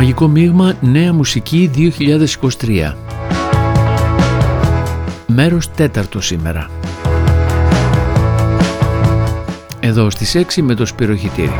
Μαγικό μείγμα Νέα Μουσική 2023 Μέρος τέταρτο σήμερα. Εδώ στις 6 με το σπυροχητήρι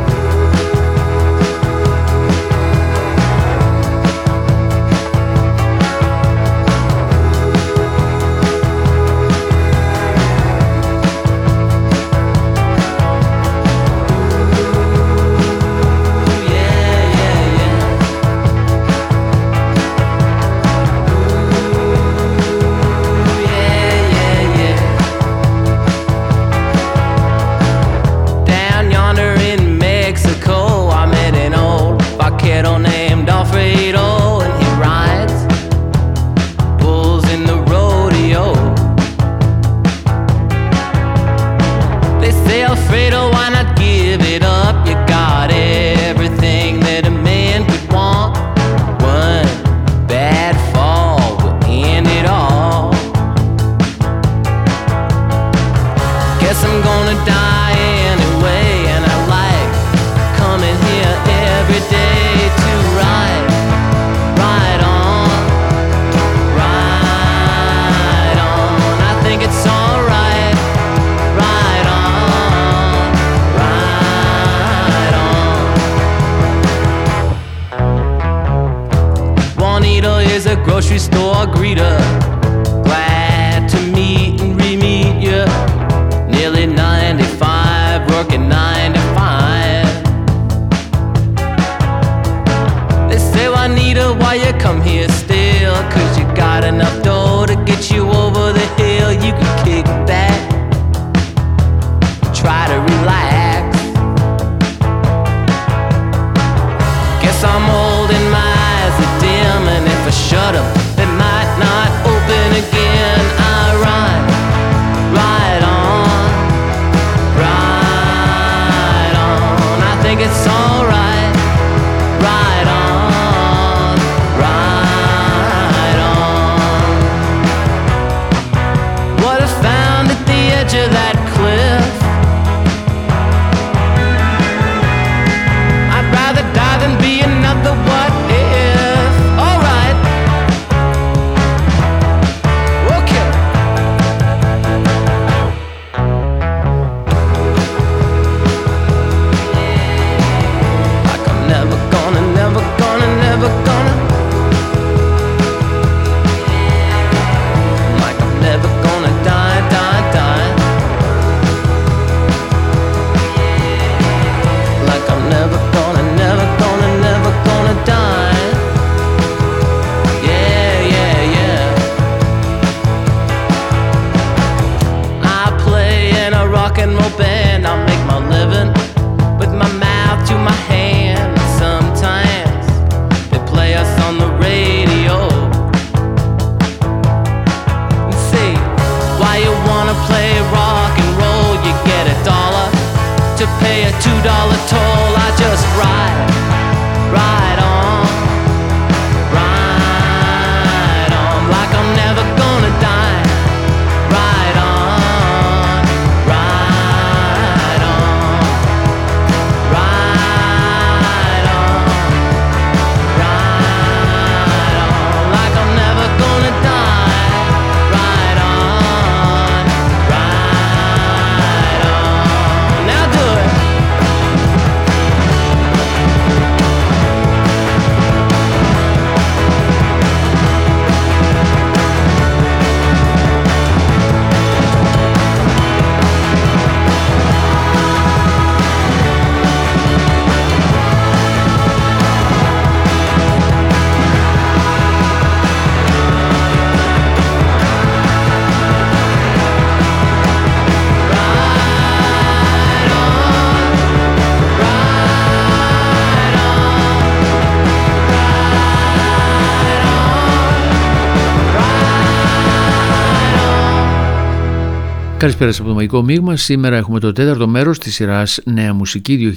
Καλησπέρα από το Μαγικό Μείγμα. Σήμερα έχουμε το τέταρτο μέρος της σειράς Νέα Μουσική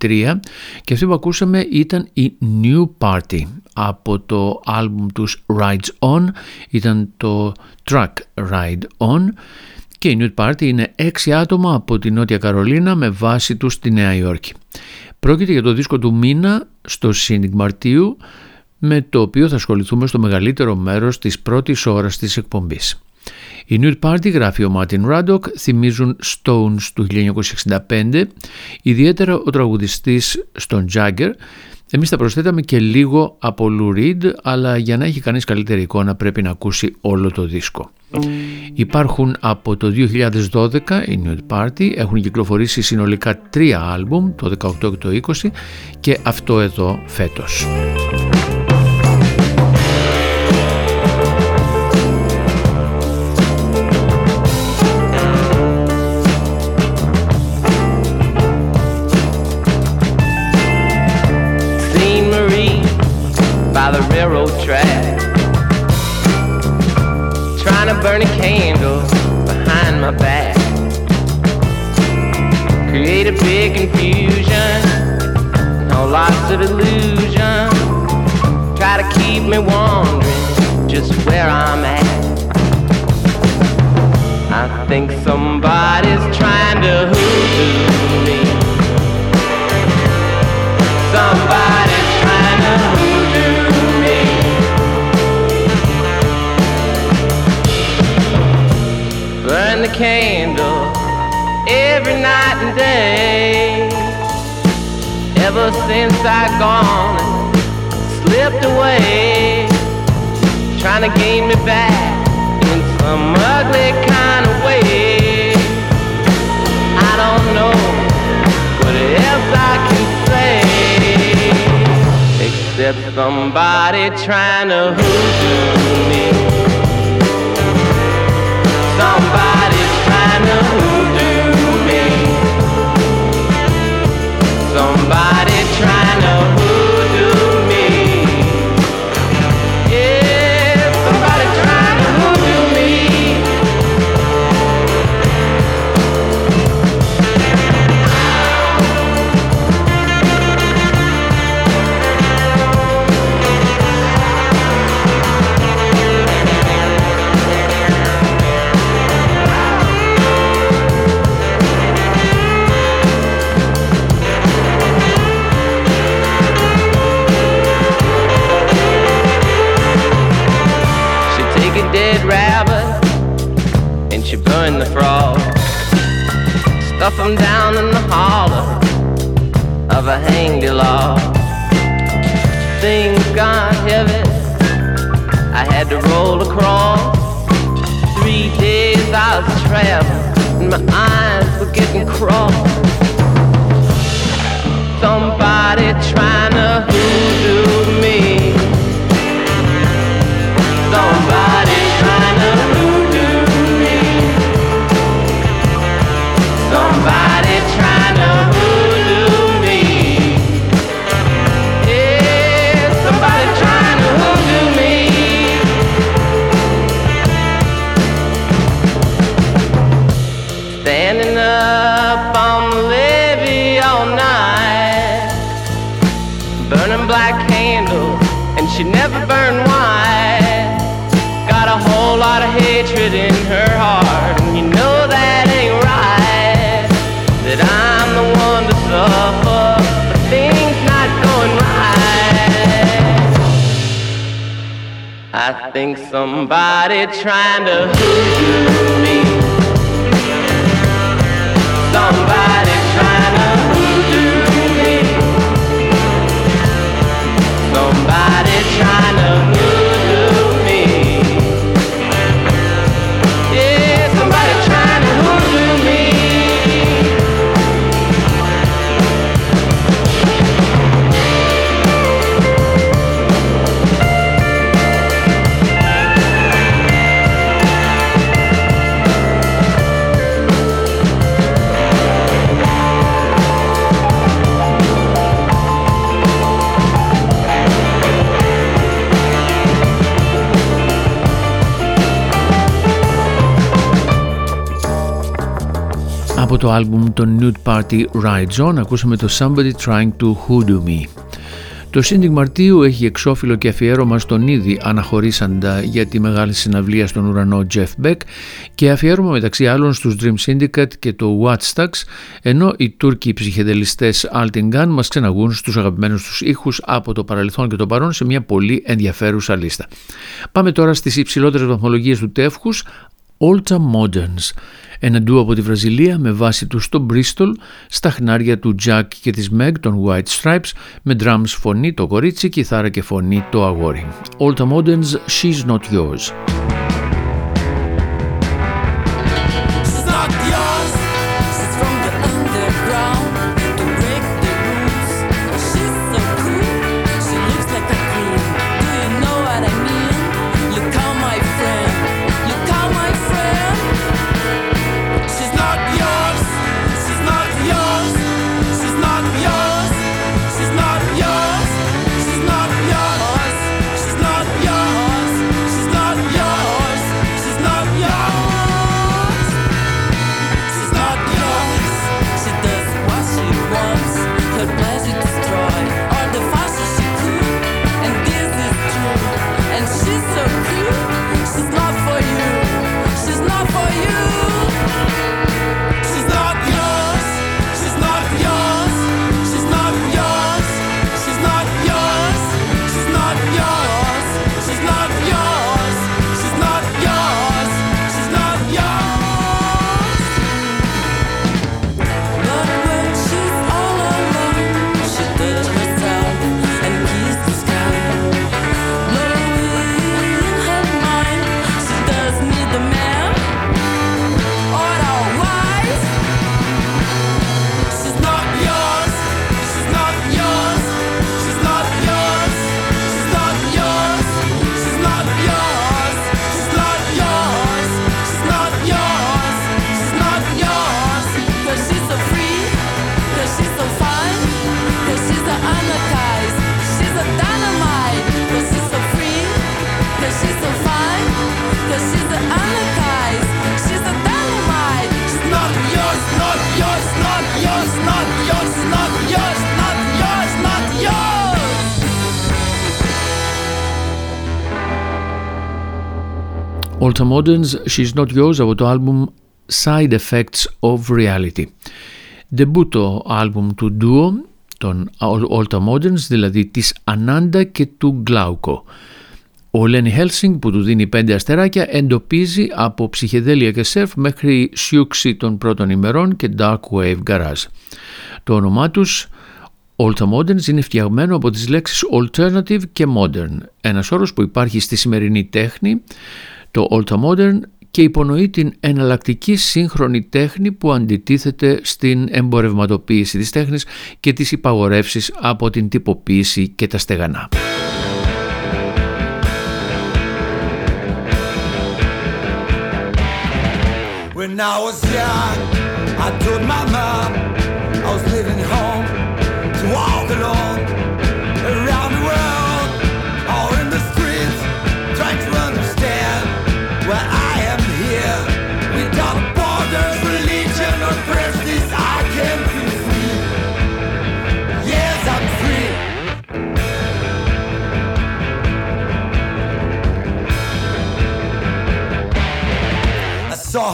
2023 και αυτή που ακούσαμε ήταν η New Party από το άλμπουμ τους Rides On. Ήταν το track Ride On και η New Party είναι έξι άτομα από τη Νότια Καρολίνα με βάση τους στη Νέα Υόρκη. Πρόκειται για το δίσκο του μήνα στο Σύνικ Μαρτίου με το οποίο θα ασχοληθούμε στο μεγαλύτερο μέρος της πρώτης ώρας της εκπομπής. Η Nude Party γράφει ο Μάρτιν Ράντοκ, θυμίζουν Stones του 1965, ιδιαίτερα ο τραγουδιστής στον Jagger. Εμείς θα προσθέταμε και λίγο από Lou Reed, αλλά για να έχει κανείς καλύτερη εικόνα πρέπει να ακούσει όλο το δίσκο. Υπάρχουν από το 2012 η Nude Party, έχουν κυκλοφορήσει συνολικά τρία άλμπουμ, το 18 και το 20 και αυτό εδώ φέτος. Burn a candle behind my back. Create a big confusion, no lots of illusion. Try to keep me wondering just where I'm at. I think somebody's trying to hoodoo me. Somebody's the candle every night and day. Ever since I gone and slipped away, trying to gain me back in some ugly kind of way. I don't know what else I can say except somebody trying to hoodoo me. Somebody's Somebody trying to burn the frog. Stuff them down in the hollow of a hanged log. Things got heavy, I had to roll across. Three days I was traveling, and my eyes were getting crossed. Somebody trying somebody trying to hoodoo me. Από το άλμπουμ των Nude Party Ride Zone ακούσαμε το Somebody Trying to Hoodoo Me. Το Σίντι Μαρτίου έχει εξώφυλλο και αφιέρωμα στον ήδη αναχωρήσαντα για τη μεγάλη συναυλία στον ουρανό Jeff Beck και αφιέρωμα μεταξύ άλλων στους Dream Syndicate και το Watchstocks ενώ οι Τούρκοι ψυχεδελιστές Altingan μας ξεναγούν στους αγαπημένους τους ήχους από το παρελθόν και το παρόν σε μια πολύ ενδιαφέρουσα λίστα. Πάμε τώρα στις υψηλότερες βαθμολογίες του τεύχους Ultra Moderns ένα ντου από τη Βραζιλία με βάση τους στο Bristol, στα χνάρια του Jack και της Meg των White Stripes, με drums φωνή το κορίτσι, κιθάρα και φωνή το αγόρι. All the moderns, she's not yours. Moderns She's Not Yours από το άλμπουμ Side Effects of Reality. Ντεμπούτο άλμπουμ του duo των Alta Moderns, δηλαδή της Ανάντα και του Γκλάουκο. Ο Λένι Χέλσινγκ που του δίνει πέντε αστεράκια εντοπίζει από ψυχεδέλεια και σερφ μέχρι σιούξη των πρώτων ημερών και dark wave garage. Το όνομά τους Alta Moderns είναι φτιαγμένο από τις λέξεις alternative και modern, ένας όρος που υπάρχει στη σημερινή τέχνη το Ultramodern και υπονοεί την εναλλακτική σύγχρονη τέχνη που αντιτίθεται στην εμπορευματοποίηση της τέχνης και τις υπαγορεύσεις από την τυποποίηση και τα στεγανά. When I was young, I told my mom I was leaving home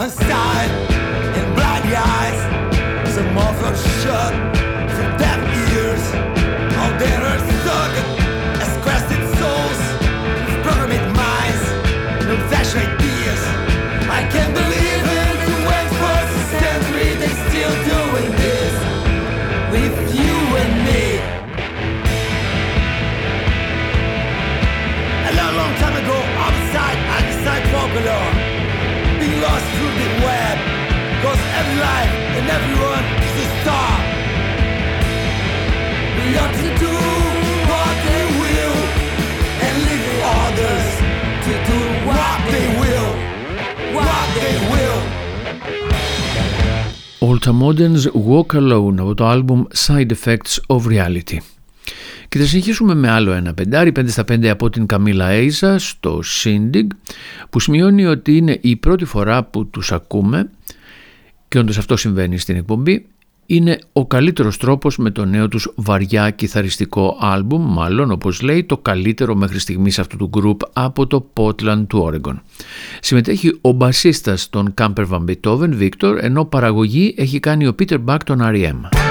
her sign in blind eyes. Some of her shut for deaf ears. All there are stuck as crested souls, programmed minds, no flash ideas. I can't believe it. When first century they still doing this with you and me. A long, long time ago, outside, I decided to walk every life and everyone is a star We ought to do what they will And leave others to do what they will What they will Ultramoderns Walk Alone από το άλμπουμ Side Effects of Reality και θα συνεχίσουμε με άλλο ένα πεντάρι, 5 στα 5 από την Καμίλα Έιζα στο Σίντιγκ, που σημειώνει ότι είναι η πρώτη φορά που τους ακούμε και όντως αυτό συμβαίνει στην εκπομπή είναι ο καλύτερος τρόπος με το νέο τους βαριά κιθαριστικό άλμπουμ, μάλλον όπως λέει το καλύτερο μέχρι στιγμής αυτού του γκρουπ από το Portland του Oregon. Συμμετέχει ο μπασίστας των Camper Van Beethoven, Victor, ενώ παραγωγή έχει κάνει ο Peter Buck των R.E.M.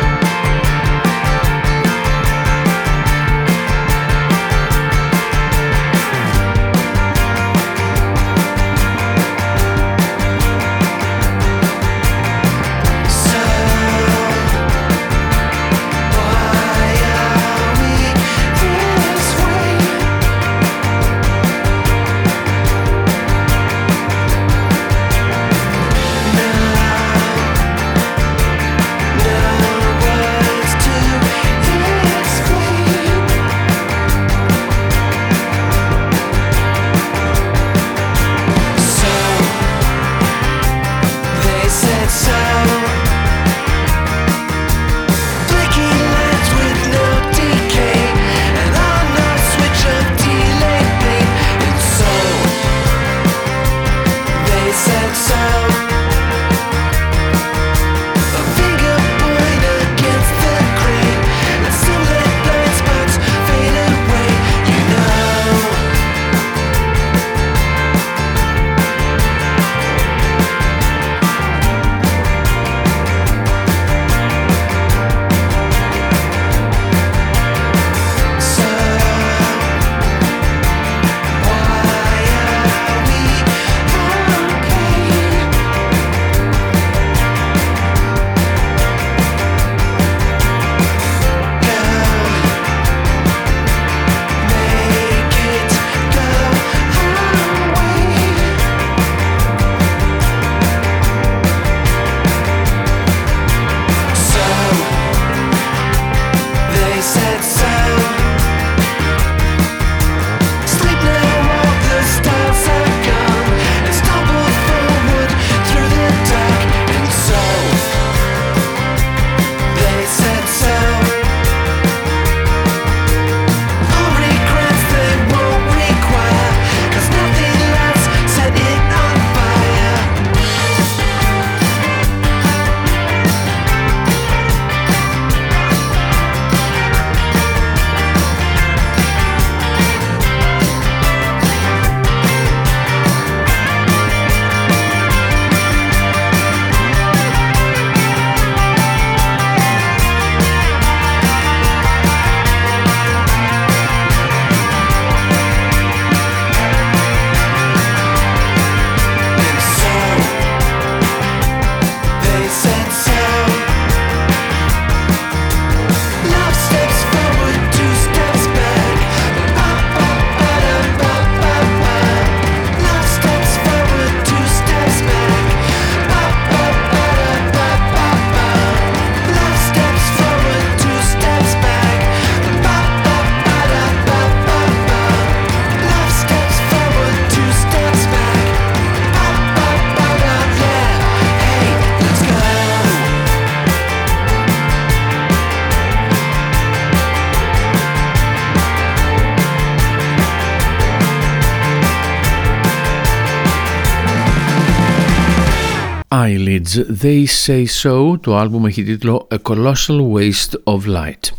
They Say So, το άλμπουμ έχει τίτλο A Colossal Waste of Light.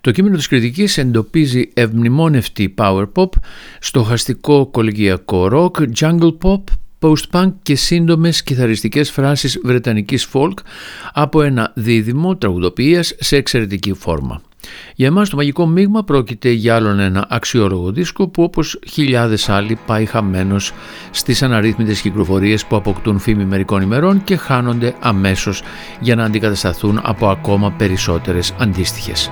Το κείμενο της κριτικής εντοπίζει ευμνημόνευτη power pop, στοχαστικό κολυγιακό rock, jungle pop, post-punk και σύντομες κιθαριστικές φράσεις βρετανικής folk από ένα δίδυμο τραγουδοποιίας σε εξαιρετική φόρμα. Για εμάς το μαγικό μείγμα πρόκειται για άλλον ένα αξιόλογο δίσκο που όπως χιλιάδες άλλοι πάει χαμένος στις αναρρύθμιτες κυκλοφορίες που αποκτούν φήμη μερικών ημερών και χάνονται αμέσως για να αντικατασταθούν από ακόμα περισσότερες αντίστοιχες.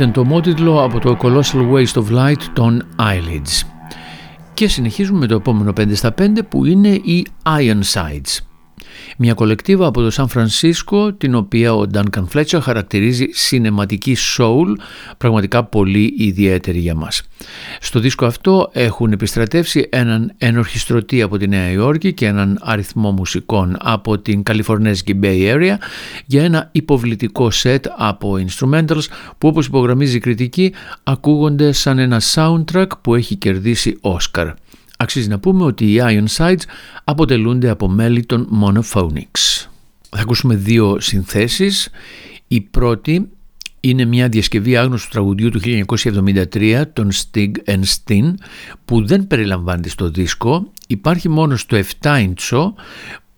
Ήταν το μότιτλο από το Colossal Waste of Light των Eyelids. Και συνεχίζουμε με το επόμενο 5 στα 5 που είναι οι Ironsides. Μια κολεκτίβα από το Σαν Φρανσίσκο την οποία ο Duncan Fletcher χαρακτηρίζει σινεματική soul, πραγματικά πολύ ιδιαίτερη για μας. Στο δίσκο αυτό έχουν επιστρατεύσει έναν ενορχιστρωτή από τη Νέα Υόρκη και έναν αριθμό μουσικών από την Καλιφορνέζικη Bay Area για ένα υποβλητικό σετ από instrumentals που όπως υπογραμμίζει η κριτική ακούγονται σαν ένα soundtrack που έχει κερδίσει Oscar. Αξίζει να πούμε ότι οι Ironsides αποτελούνται από μέλη των Monophonics. Θα ακούσουμε δύο συνθέσεις. Η πρώτη είναι μια διασκευή άγνωστου τραγουδιού του 1973 των Stig and Stin που δεν περιλαμβάνεται στο δίσκο. Υπάρχει μόνο στο 7 ίντσο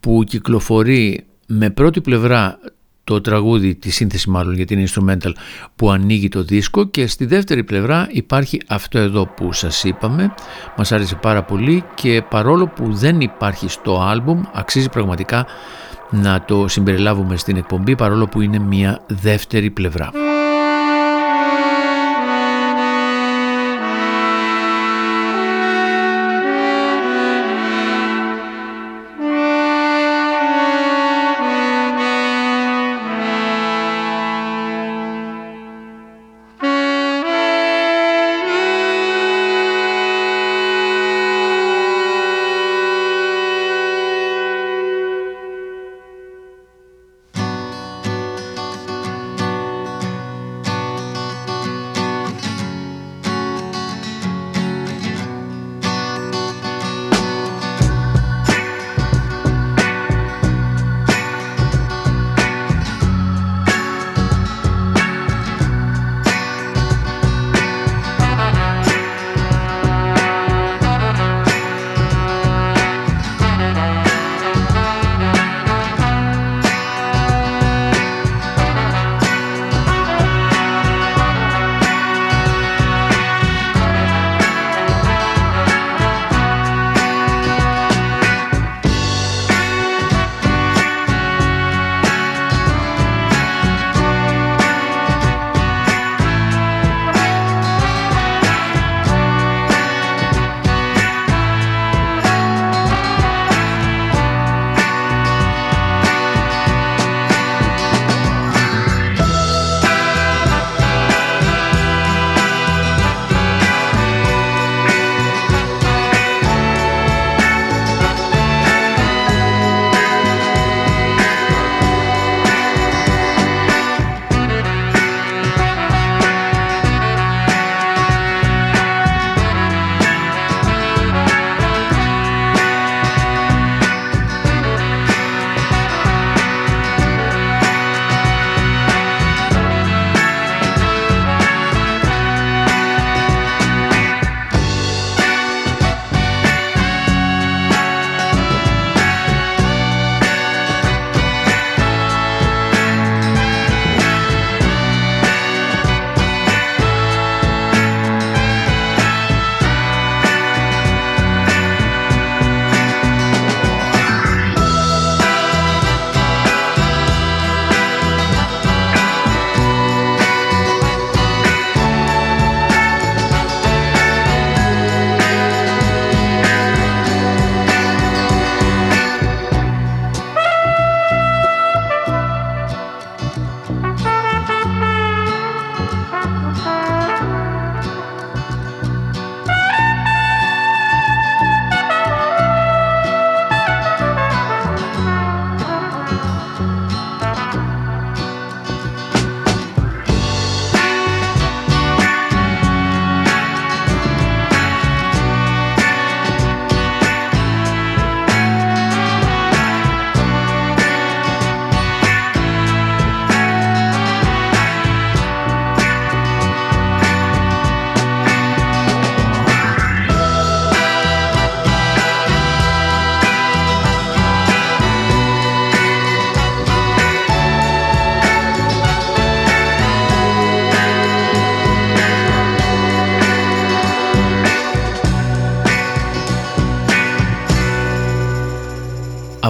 που κυκλοφορεί με πρώτη πλευρά το τραγούδι, τη σύνθεση μάλλον για την instrumental που ανοίγει το δίσκο και στη δεύτερη πλευρά υπάρχει αυτό εδώ που σας είπαμε μας άρεσε πάρα πολύ και παρόλο που δεν υπάρχει στο άλμπουμ αξίζει πραγματικά να το συμπεριλάβουμε στην εκπομπή παρόλο που είναι μια δεύτερη πλευρά.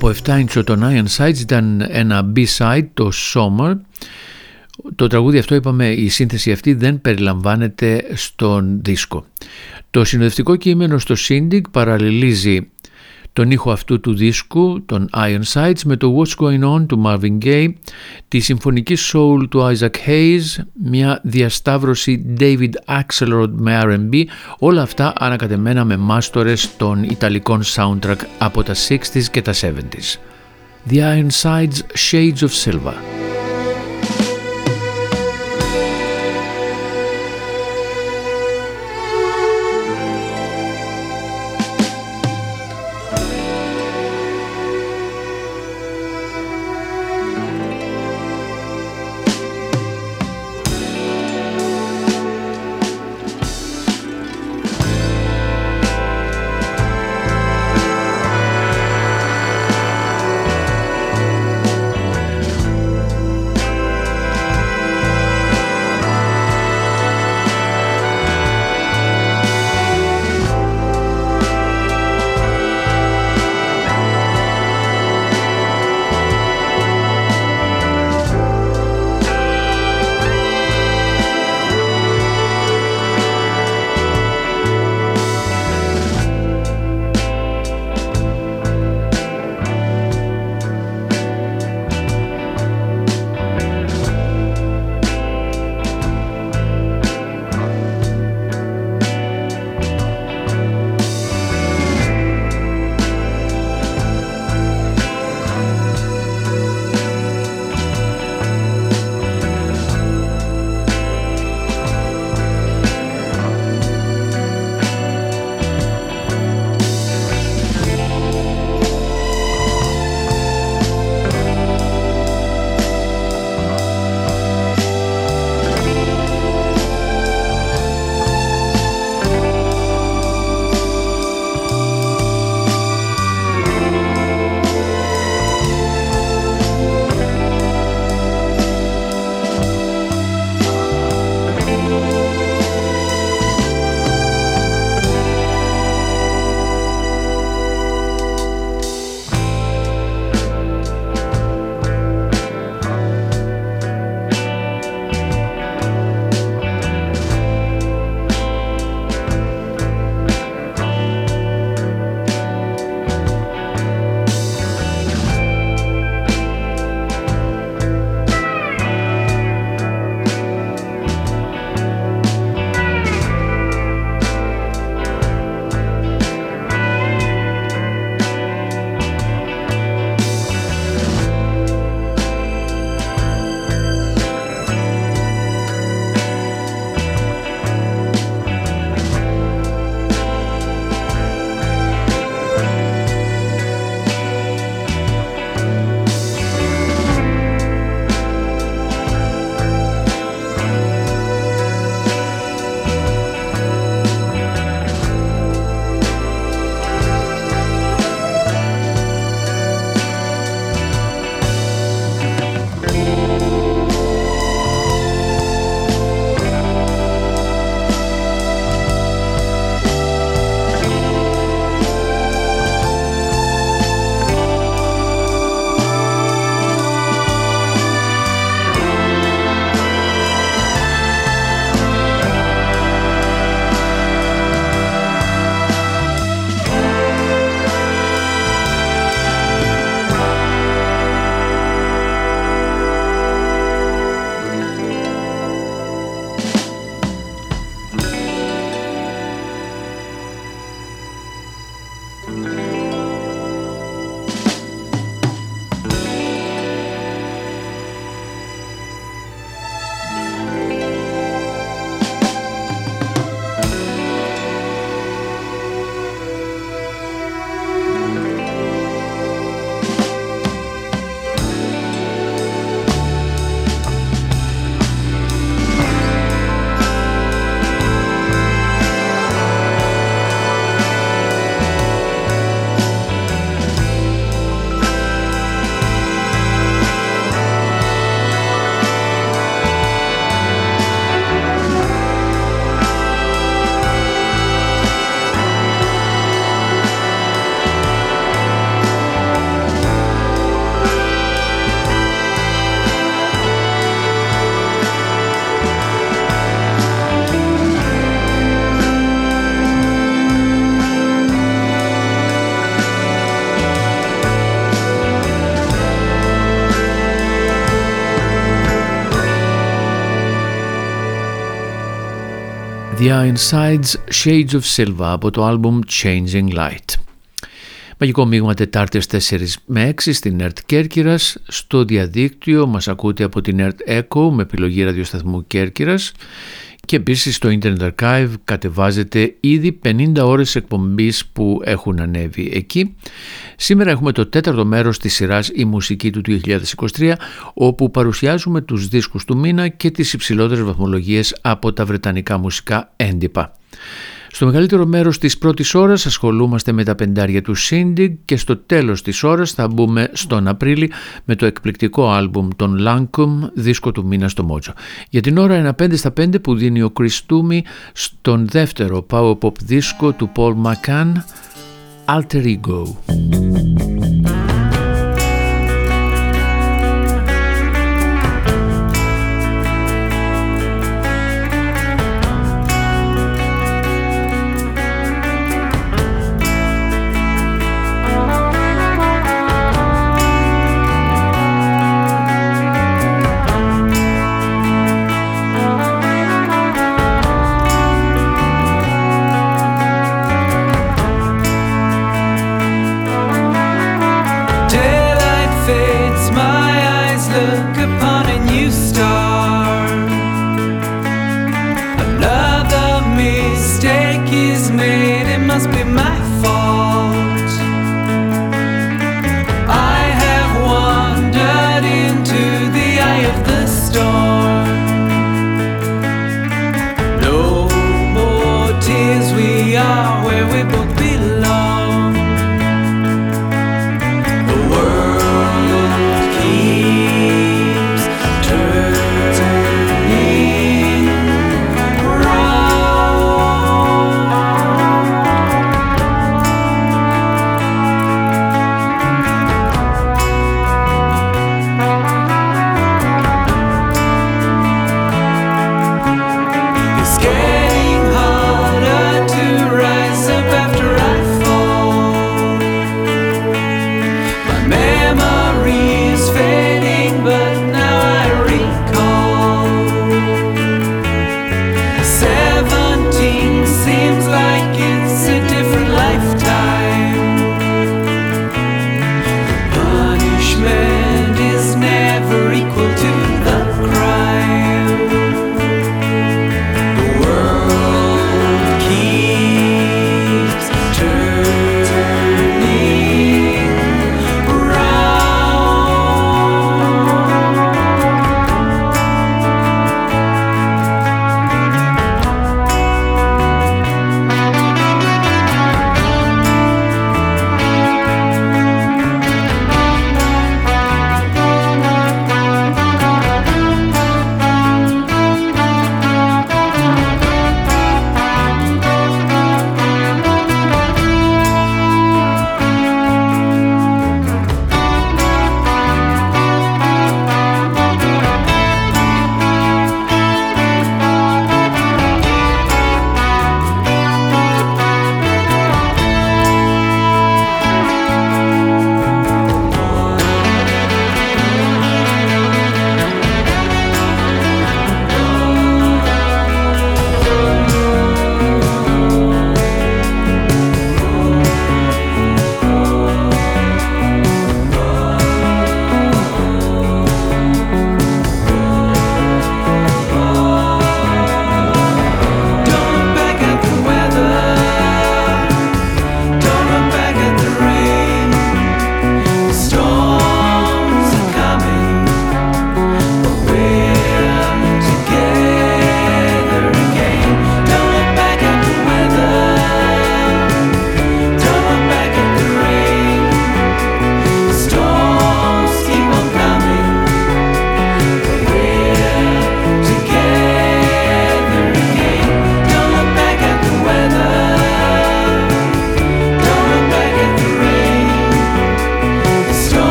Από 7 inch των Iron Sides ήταν ένα B-side, το Summer, Το τραγούδι αυτό είπαμε η σύνθεση αυτή δεν περιλαμβάνεται στον δίσκο. Το συνοδευτικό κείμενο στο Syndic παραλληλίζει τον ήχο αυτού του δίσκου, τον Iron Sights, με το What's Going On του Marvin Gaye, τη συμφωνική soul του Isaac Hayes, μια διασταύρωση David Axelrod με R&B, όλα αυτά ανακατεμένα με μάστορες των ιταλικών soundtrack από τα 60s και τα 70s. The Iron Sides Shades of Silver. The Insides Shades of Silver από το album Changing Light. Μαγικό μείγμα Τετάρτες 4 με 6 στην ΕΡΤ Κέρκυρας. Στο διαδίκτυο μας ακούτε από την ΕΡΤ Echo με επιλογή ραδιοσταθμού Κέρκυρας και επίσης στο Internet Archive κατεβάζετε ήδη 50 ώρες εκπομπής που έχουν ανέβει εκεί. Σήμερα έχουμε το τέταρτο μέρος της σειράς «Η μουσική του 2023» όπου παρουσιάζουμε τους δίσκους του μήνα και τις υψηλότερες βαθμολογίες από τα βρετανικά μουσικά έντυπα. Στο μεγαλύτερο μέρος της πρώτης ώρας ασχολούμαστε με τα πεντάρια του Shindig και στο τέλος της ώρας θα μπούμε στον Απρίλη με το εκπληκτικό άλμπουμ των Lancome, δίσκο του μήνα στο Μότσο. Για την ώρα ένα 5 στα 5 που δίνει ο Chris Toomey στον δεύτερο power pop δίσκο του Paul McCann, Alter Ego.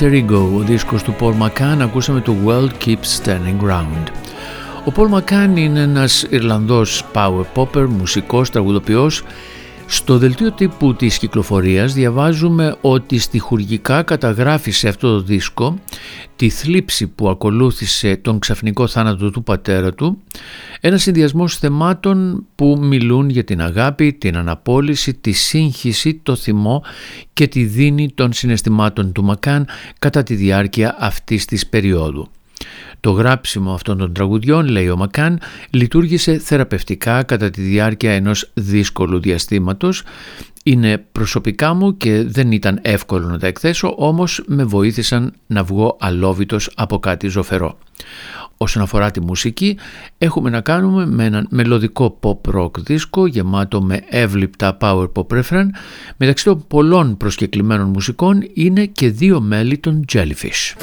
Alter Ego, ο δίσκος του Paul McCann, ακούσαμε το World Keeps Turning Round. Ο Paul McCann είναι ένας Ιρλανδός power popper, μουσικός, τραγουδοποιός. Στο δελτίο τύπου της κυκλοφορίας διαβάζουμε ότι στοιχουργικά καταγράφει σε αυτό το δίσκο τη θλίψη που ακολούθησε τον ξαφνικό θάνατο του πατέρα του, ένα συνδυασμό θεμάτων που μιλούν για την αγάπη, την αναπόλυση, τη σύγχυση, το θυμό και τη δίνη των συναισθημάτων του Μακάν κατά τη διάρκεια αυτής της περίοδου. Το γράψιμο αυτών των τραγουδιών, λέει ο Μακάν, λειτουργήσε θεραπευτικά κατά τη διάρκεια ενός δύσκολου διαστήματος. Είναι προσωπικά μου και δεν ήταν εύκολο να τα εκθέσω, όμως με βοήθησαν να βγω αλόβητος από κάτι ζωφερό. Όσον αφορά τη μουσική, έχουμε να κάνουμε με έναν μελωδικό pop rock δίσκο γεμάτο με εύληπτα power pop refrain. Μεταξύ των πολλών προσκεκλημένων μουσικών είναι και δύο μέλη των Jellyfish.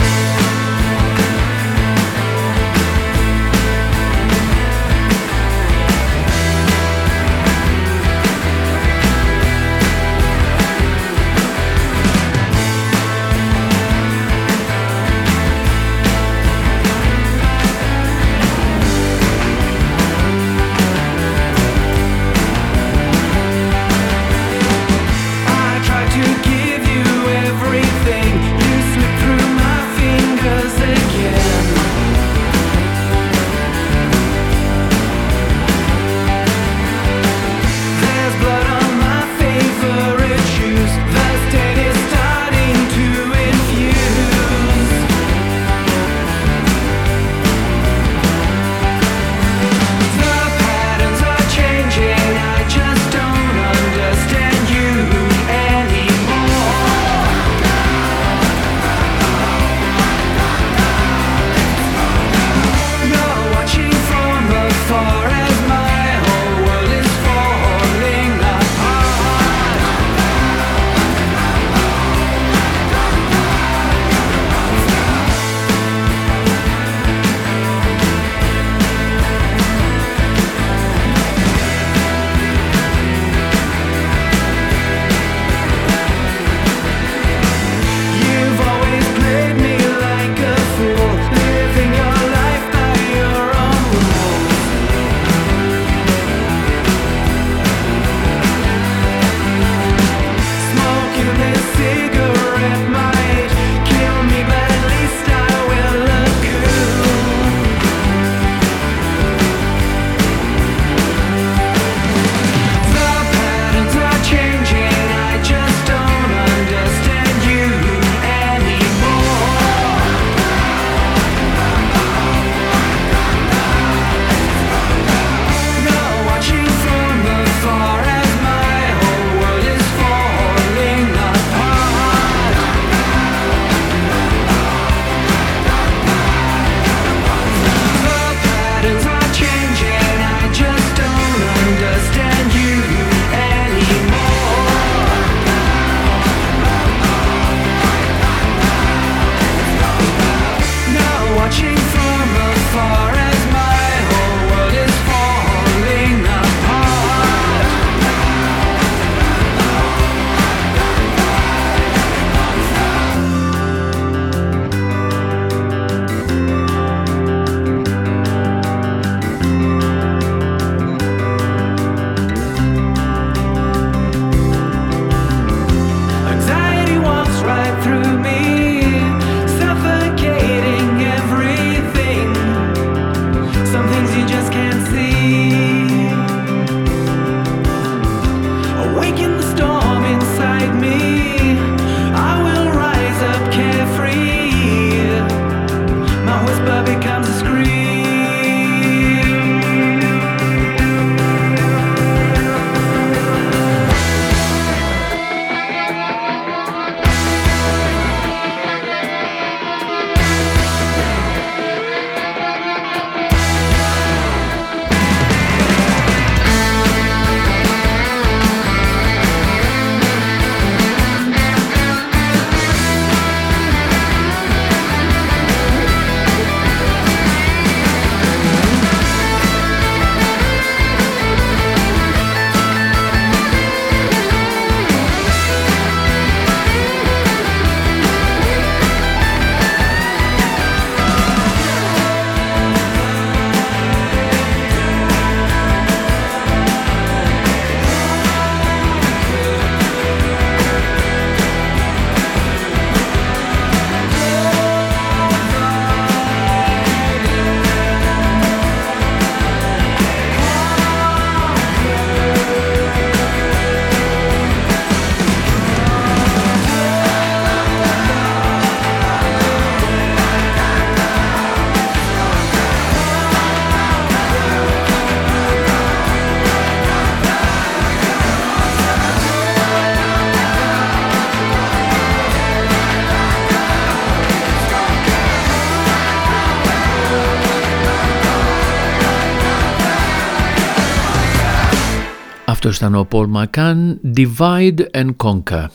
Αυτό ήταν ο Paul McCann, Divide and Conquer.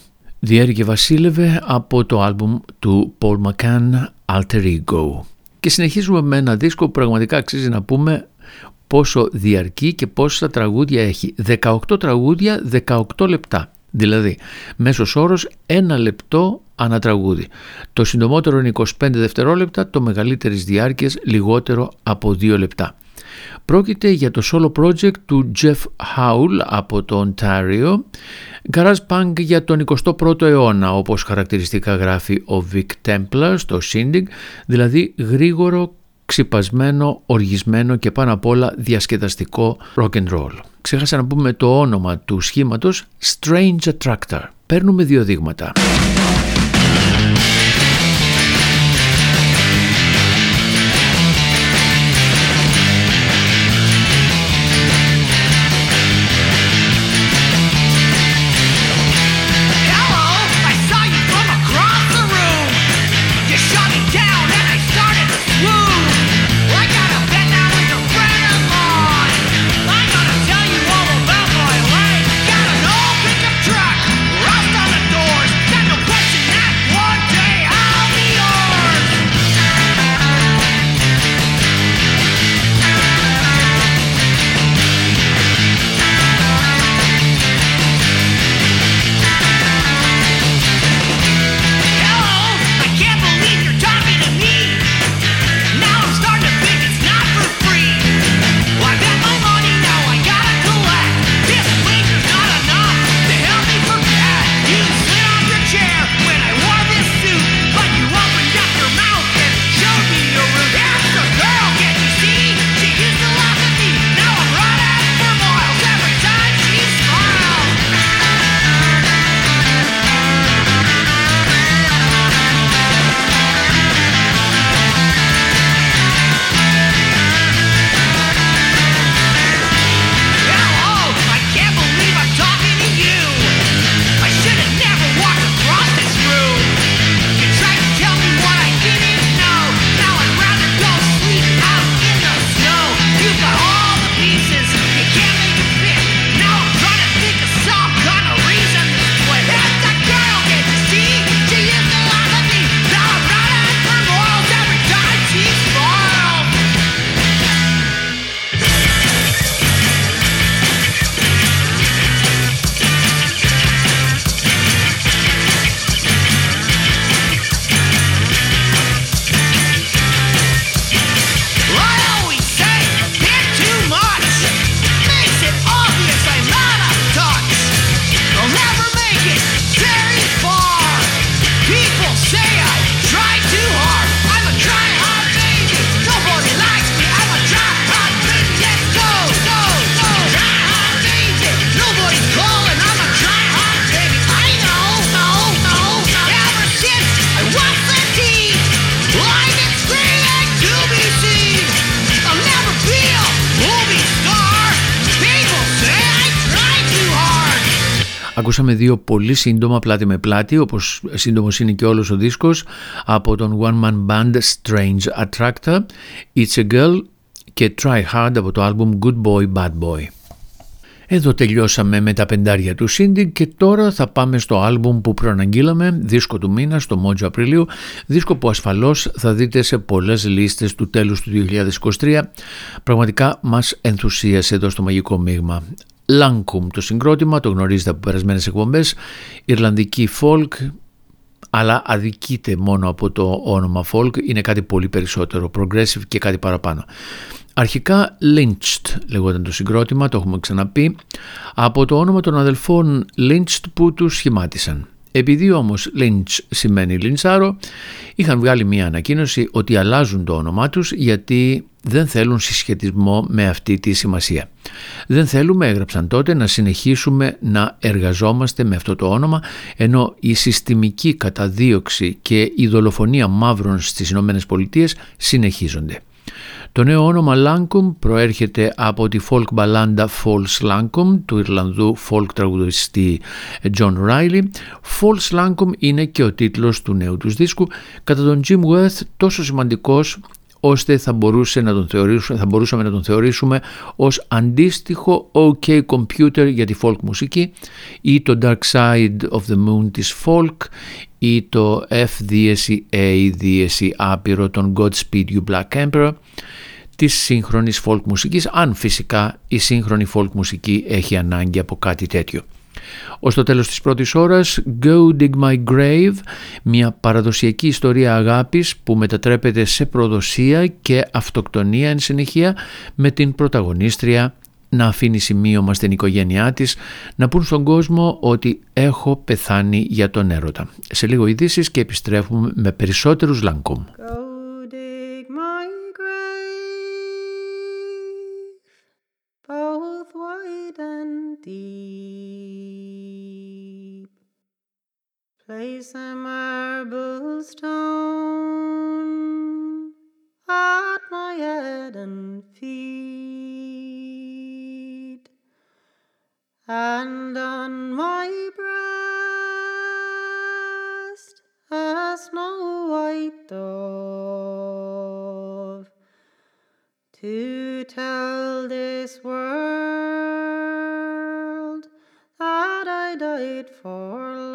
Διέρη και βασίλευε από το άλμπουμ του Paul McCann, Alter Ego. Και συνεχίζουμε με ένα δίσκο που πραγματικά αξίζει να πούμε πόσο διαρκεί και πόσα τραγούδια έχει. 18 τραγούδια, 18 λεπτά. Δηλαδή, μέσος όρος ένα λεπτό ανατραγούδι. Το συντομότερο είναι 25 δευτερόλεπτα, το μεγαλύτερης διάρκειας λιγότερο από 2 λεπτά. Πρόκειται για το solo project του Jeff Howell από το Ontario, garage punk για τον 21ο αιώνα όπως χαρακτηριστικά γράφει ο Vic Templar στο Shindig, δηλαδή γρήγορο, ξυπασμένο, οργισμένο και πάνω απ' όλα διασκεδαστικό rock and roll. Ξέχασα να πούμε το όνομα του σχήματος Strange Attractor. Παίρνουμε δύο δείγματα. Ακούσαμε δύο πολύ σύντομα πλάτη με πλάτη όπως σύντομος είναι και όλος ο δίσκος από τον One Man Band Strange Attractor It's a Girl και Try Hard από το άλμπουμ Good Boy Bad Boy. Εδώ τελειώσαμε με τα πεντάρια του Cindy και τώρα θα πάμε στο άλμπουμ που προαναγγείλαμε, δίσκο του μήνα, στο Μότζο Απριλίου, δίσκο που ασφαλώς θα δείτε σε πολλές λίστες του τέλους του 2023. Πραγματικά μας ενθουσίασε εδώ στο Μαγικό Μείγμα. Λάνκουμ το συγκρότημα, το γνωρίζετε από περασμένες εκπομπές, Ιρλανδική folk, αλλά αδικείται μόνο από το όνομα folk, είναι κάτι πολύ περισσότερο, progressive και κάτι παραπάνω. Αρχικά Lynched λεγόταν το συγκρότημα, το έχουμε ξαναπεί, από το όνομα των αδελφών Lynched που τους σχημάτισαν. Επειδή όμως Lynch σημαίνει λιντσάρο, είχαν βγάλει μια ανακοίνωση ότι αλλάζουν το όνομά τους γιατί δεν θέλουν συσχετισμό με αυτή τη σημασία. Δεν θέλουμε, έγραψαν τότε, να συνεχίσουμε να εργαζόμαστε με αυτό το όνομα, ενώ η συστημική καταδίωξη και η δολοφονία μαύρων στις Ηνωμένες Πολιτείες συνεχίζονται. Το νέο όνομα Lancome προέρχεται από τη folk μπαλάντα False Lancome του Ιρλανδού folk τραγουδιστή John Riley. False Lancome είναι και ο τίτλος του νέου τους δίσκου, κατά τον Jim Worth τόσο σημαντικός ώστε θα, μπορούσε να τον θεωρήσουμε, θα μπορούσαμε να τον θεωρήσουμε ως αντίστοιχο OK Computer για τη folk μουσική. Ή το Dark Side of the Moon της folk ή το F δίεση A δίεση άπειρο των Godspeed You Black Emperor της σύγχρονης folk μουσικής, αν φυσικά η σύγχρονη folk μουσική έχει ανάγκη από κάτι τέτοιο. Ως το τέλος της πρώτης ώρας, Go Dig My Grave, μια παραδοσιακή ιστορία αγάπης που μετατρέπεται σε προδοσία και αυτοκτονία εν συνεχεία με την πρωταγωνίστρια να αφήνει σημείωμα στην οικογένειά της, να πούν στον κόσμο ότι έχω πεθάνει για τον έρωτα. Σε λίγο ειδήσεις και επιστρέφουμε με περισσότερους Λανκόμ. Place a marble stone at my head and feet, and on my breast a snow white dove to tell this world that I died for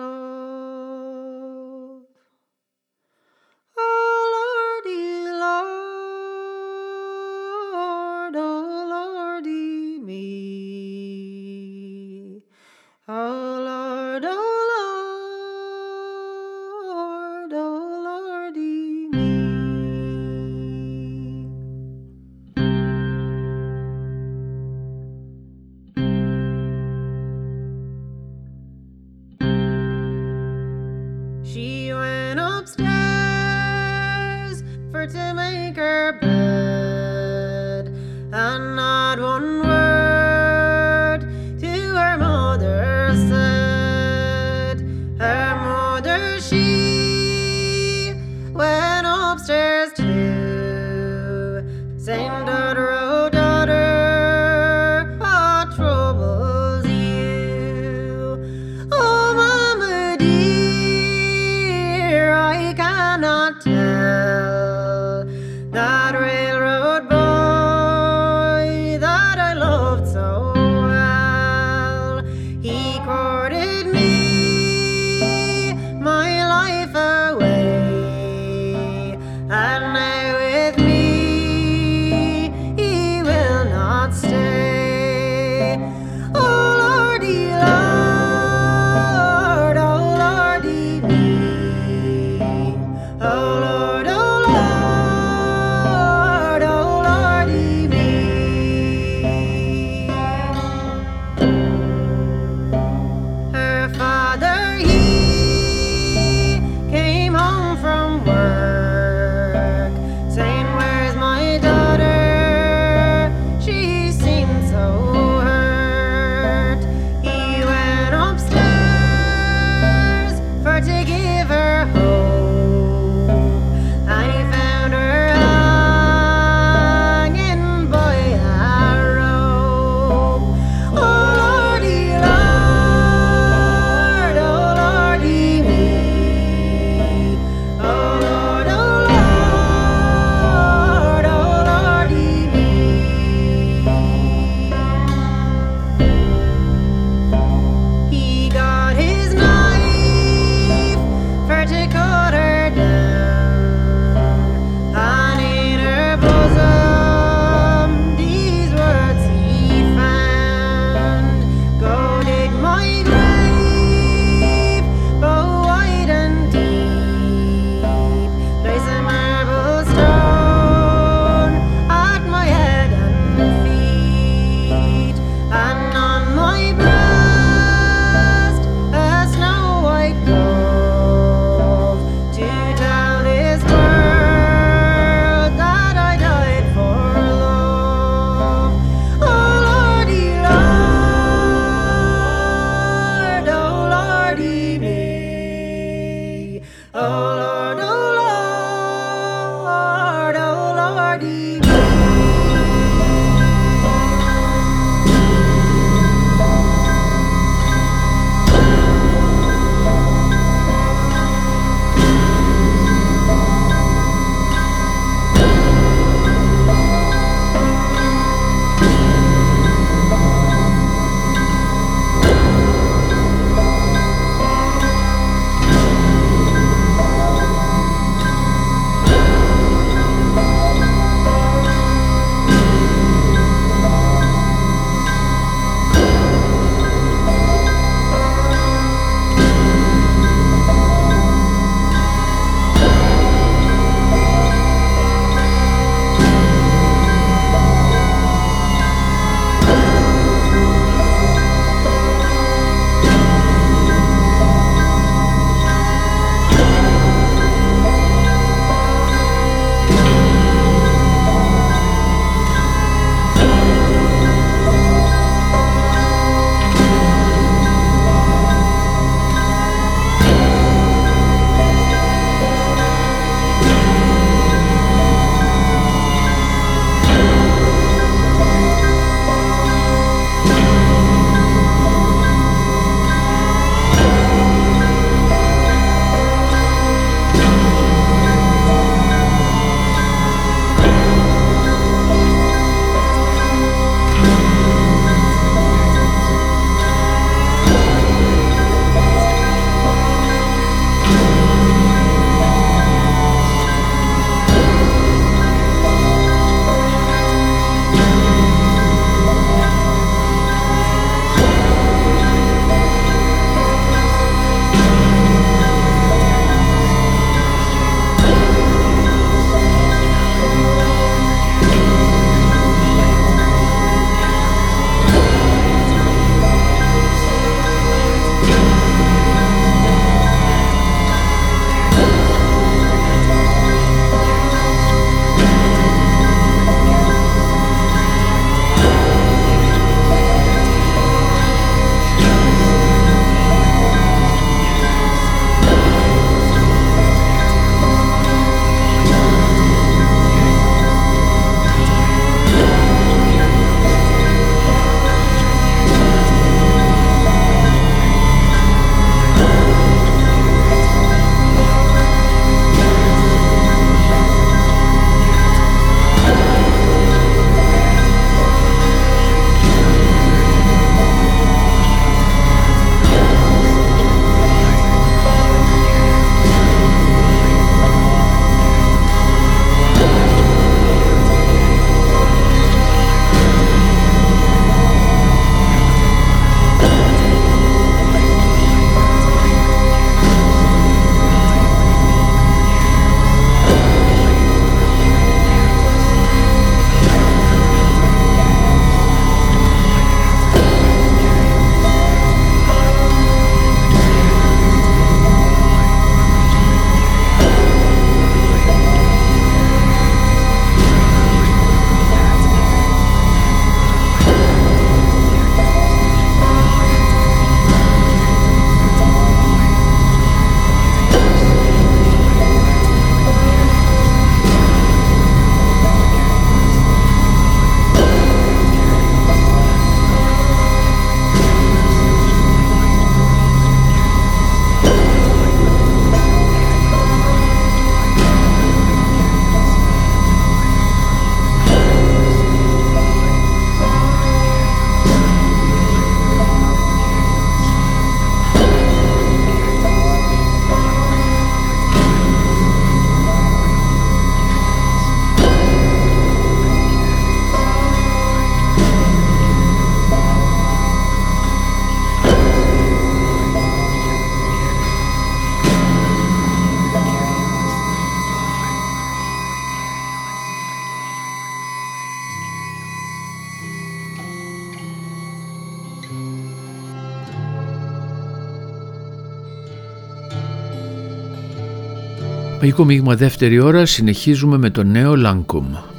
Μαγικό μείγμα δεύτερη ώρα συνεχίζουμε με το νέο Λάνκουμ.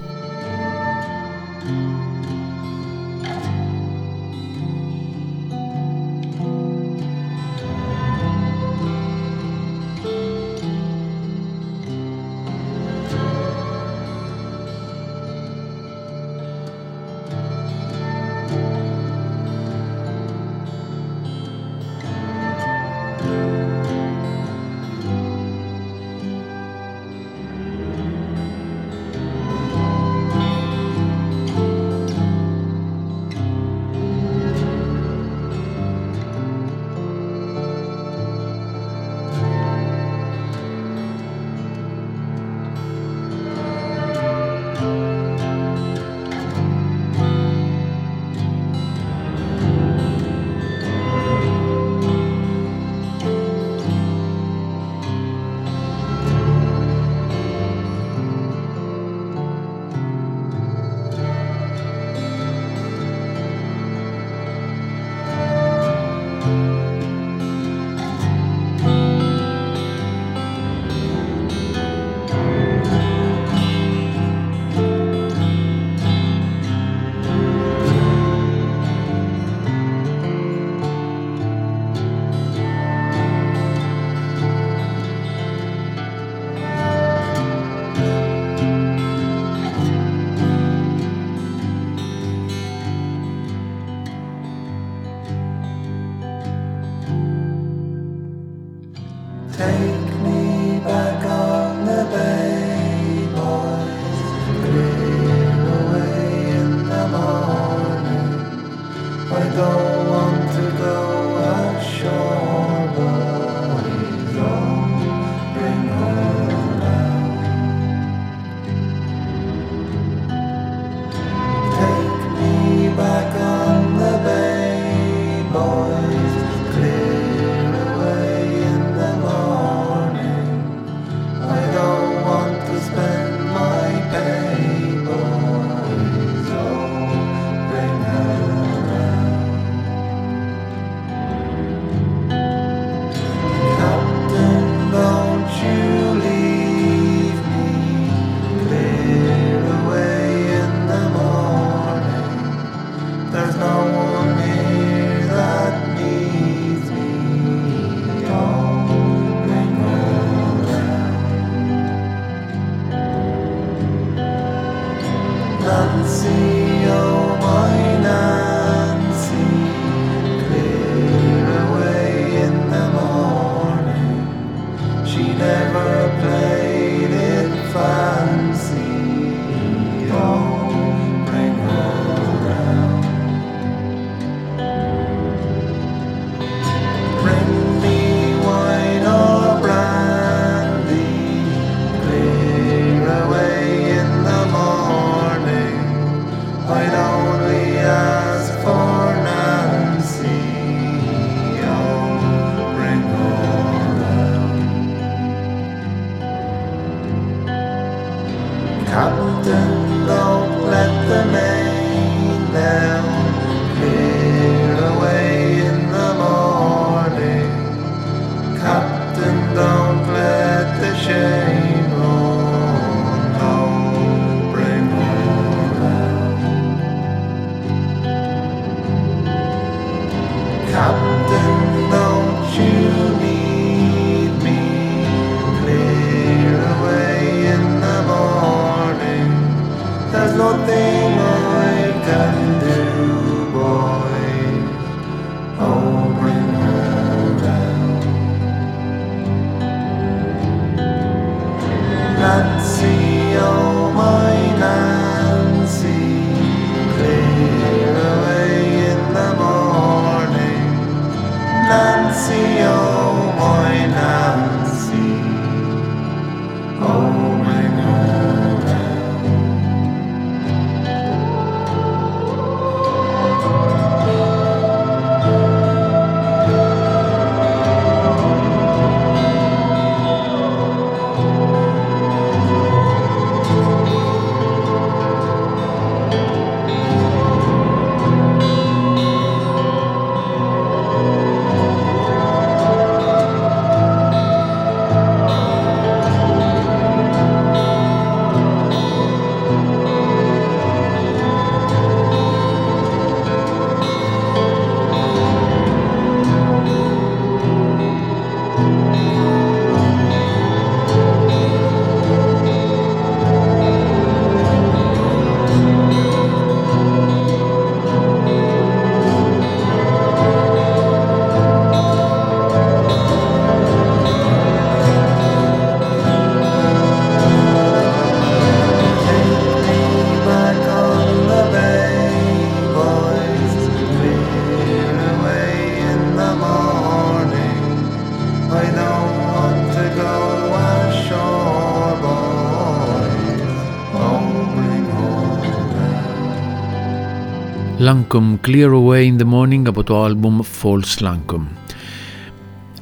Lancome Clear Away in the Morning από το άλμπουμ False Lancome.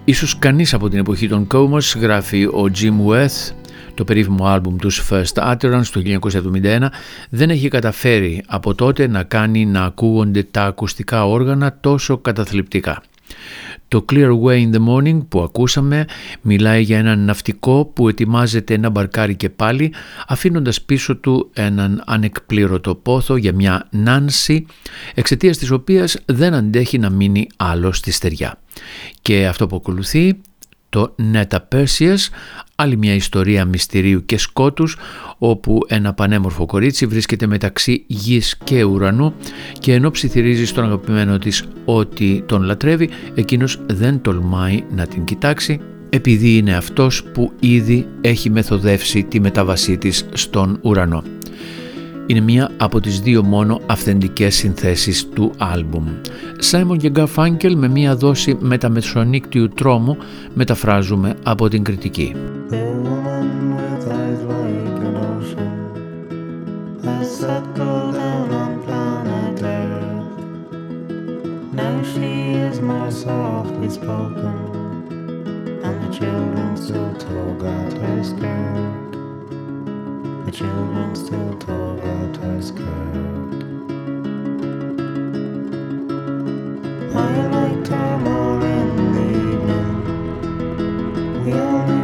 Ίσως κανείς από την εποχή των Comas γράφει ο Jim Weth το περίφημο άλμπουμ τους First Utterance του 1971 δεν έχει καταφέρει από τότε να κάνει να ακούγονται τα ακουστικά όργανα τόσο καταθλιπτικά. Το Clear Way in the Morning που ακούσαμε μιλάει για έναν ναυτικό που ετοιμάζεται να μπαρκάρει και πάλι αφήνοντας πίσω του έναν ανεκπλήρωτο πόθο για μια Νάνση εξαιτίας της οποίας δεν αντέχει να μείνει άλλο στη στεριά. Και αυτό που ακολουθεί το Neta Perseus, άλλη μια ιστορία μυστηρίου και σκότους όπου ένα πανέμορφο κορίτσι βρίσκεται μεταξύ γης και ουρανού και ενώ ψιθυρίζει στον αγαπημένο της ότι τον λατρεύει εκείνος δεν τολμάει να την κοιτάξει επειδή είναι αυτός που ήδη έχει μεθοδεύσει τη μεταβασή της στον ουρανό είναι μία από τις δύο μόνο αυθεντικές συνθέσεις του άλμπουμ. Σάιμον και Γκαρφάνκελ με μία δόση μεταμεσονύκτιου τρόμου μεταφράζουμε από την κριτική. The children still talk The children still talk about high skirt. I like time more in the evening. We only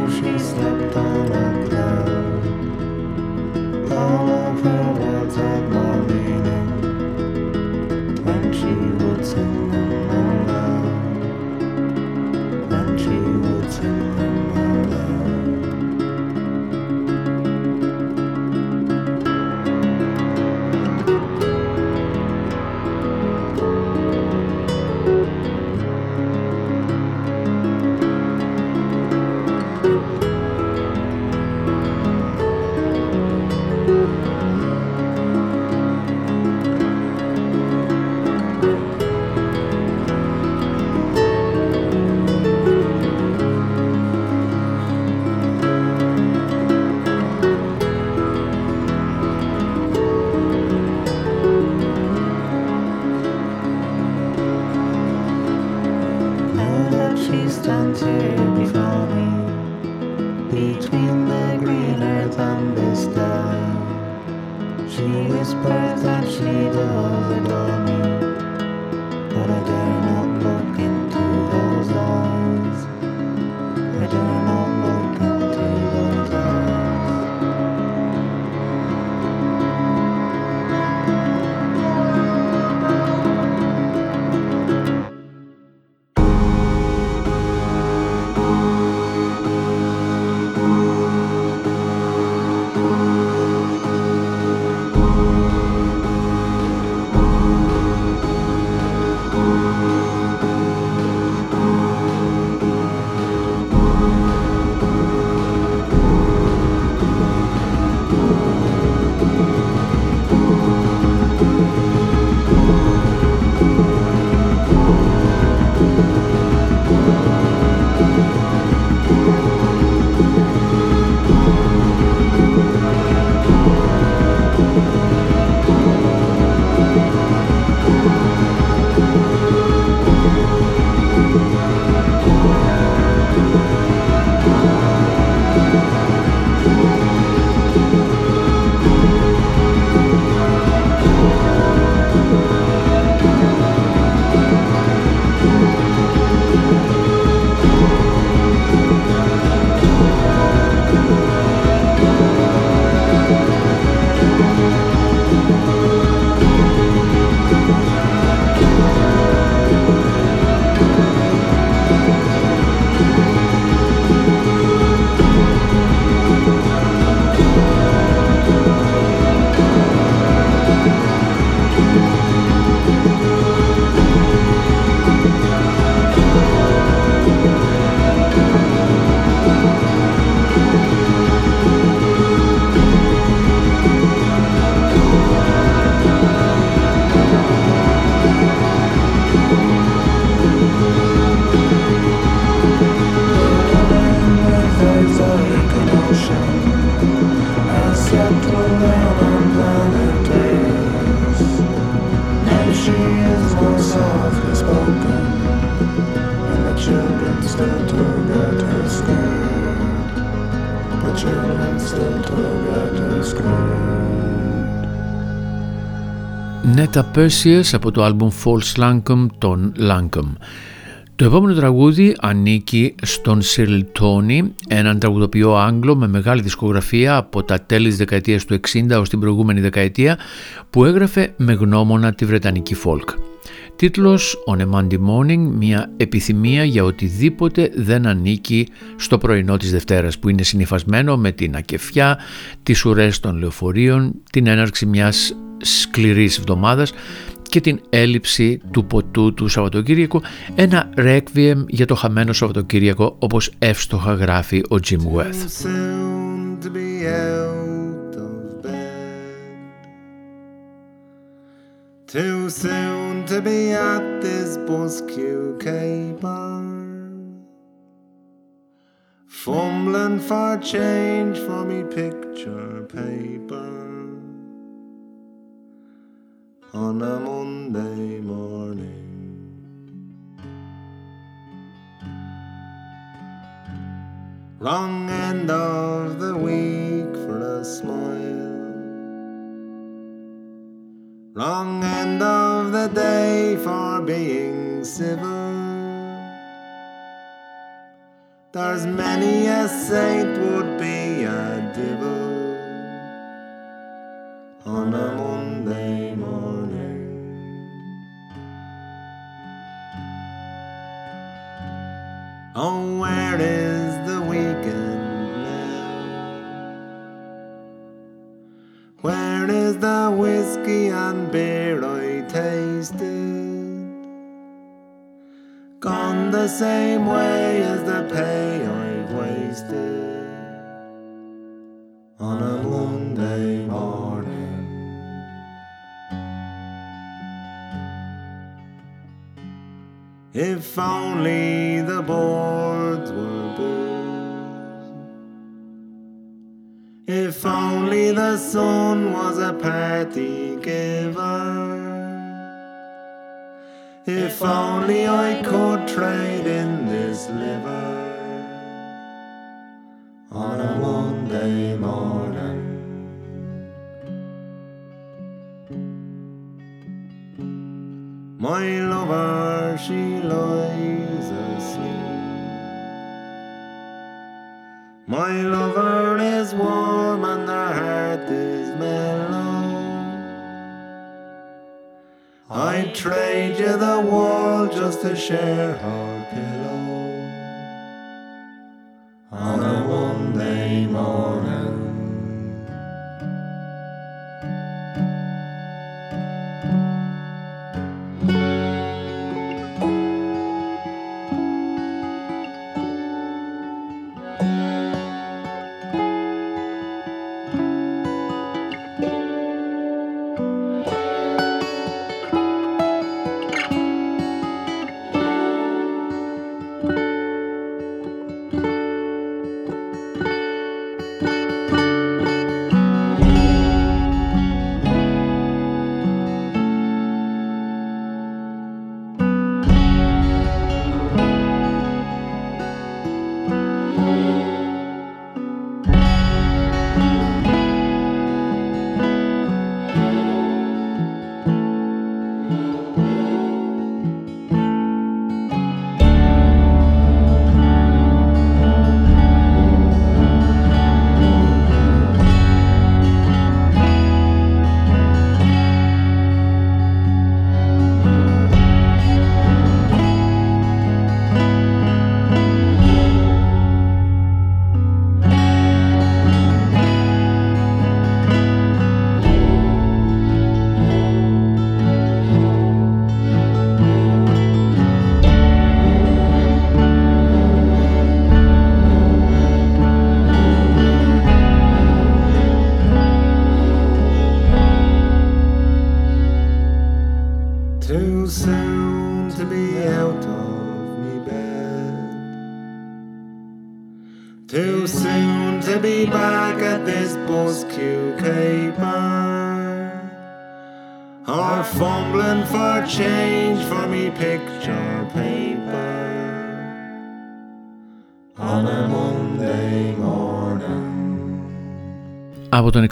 Netta Perseus από το άλμπουμ False Lancome των Lancome. Το επόμενο τραγούδι ανήκει στον Cyril Tony, έναν τραγουδοποιό Άγγλο με μεγάλη δισκογραφία από τα τέλη της δεκαετίας του 60 ως την προηγούμενη δεκαετία που έγραφε με γνώμονα τη Βρετανική folk. Τίτλος On a Monday Morning, μια επιθυμία για οτιδήποτε δεν ανήκει στο πρωινό της Δευτέρας που είναι συνειφασμένο με την ακεφιά, τις ουρές των λεωφορείων, την έναρξη μιας σκληρής εβδομάδας και την έλλειψη του ποτού του Σαββατοκύριακου, ένα ρέκβιεμ για το χαμένο Σαββατοκύριακο όπως εύστοχα γράφει ο Jim Weth. Too soon to be at this bus queue bar Fumbling for change for me picture paper on a Monday morning. Wrong end of the week for a smile. Wrong end of the day for being civil. There's many a saint would be a devil on a Monday. Oh, where is the weekend now? Where is the whiskey and beer I tasted? Gone the same way as the pay I've wasted on a Monday morning. If only the boards were booze. If only the sun was a party giver. If only I could trade in this liver on a Monday morning. My lover, she lies asleep. My lover is warm and her heart is mellow. I'd trade you the world just to share her pillow on a Monday morning.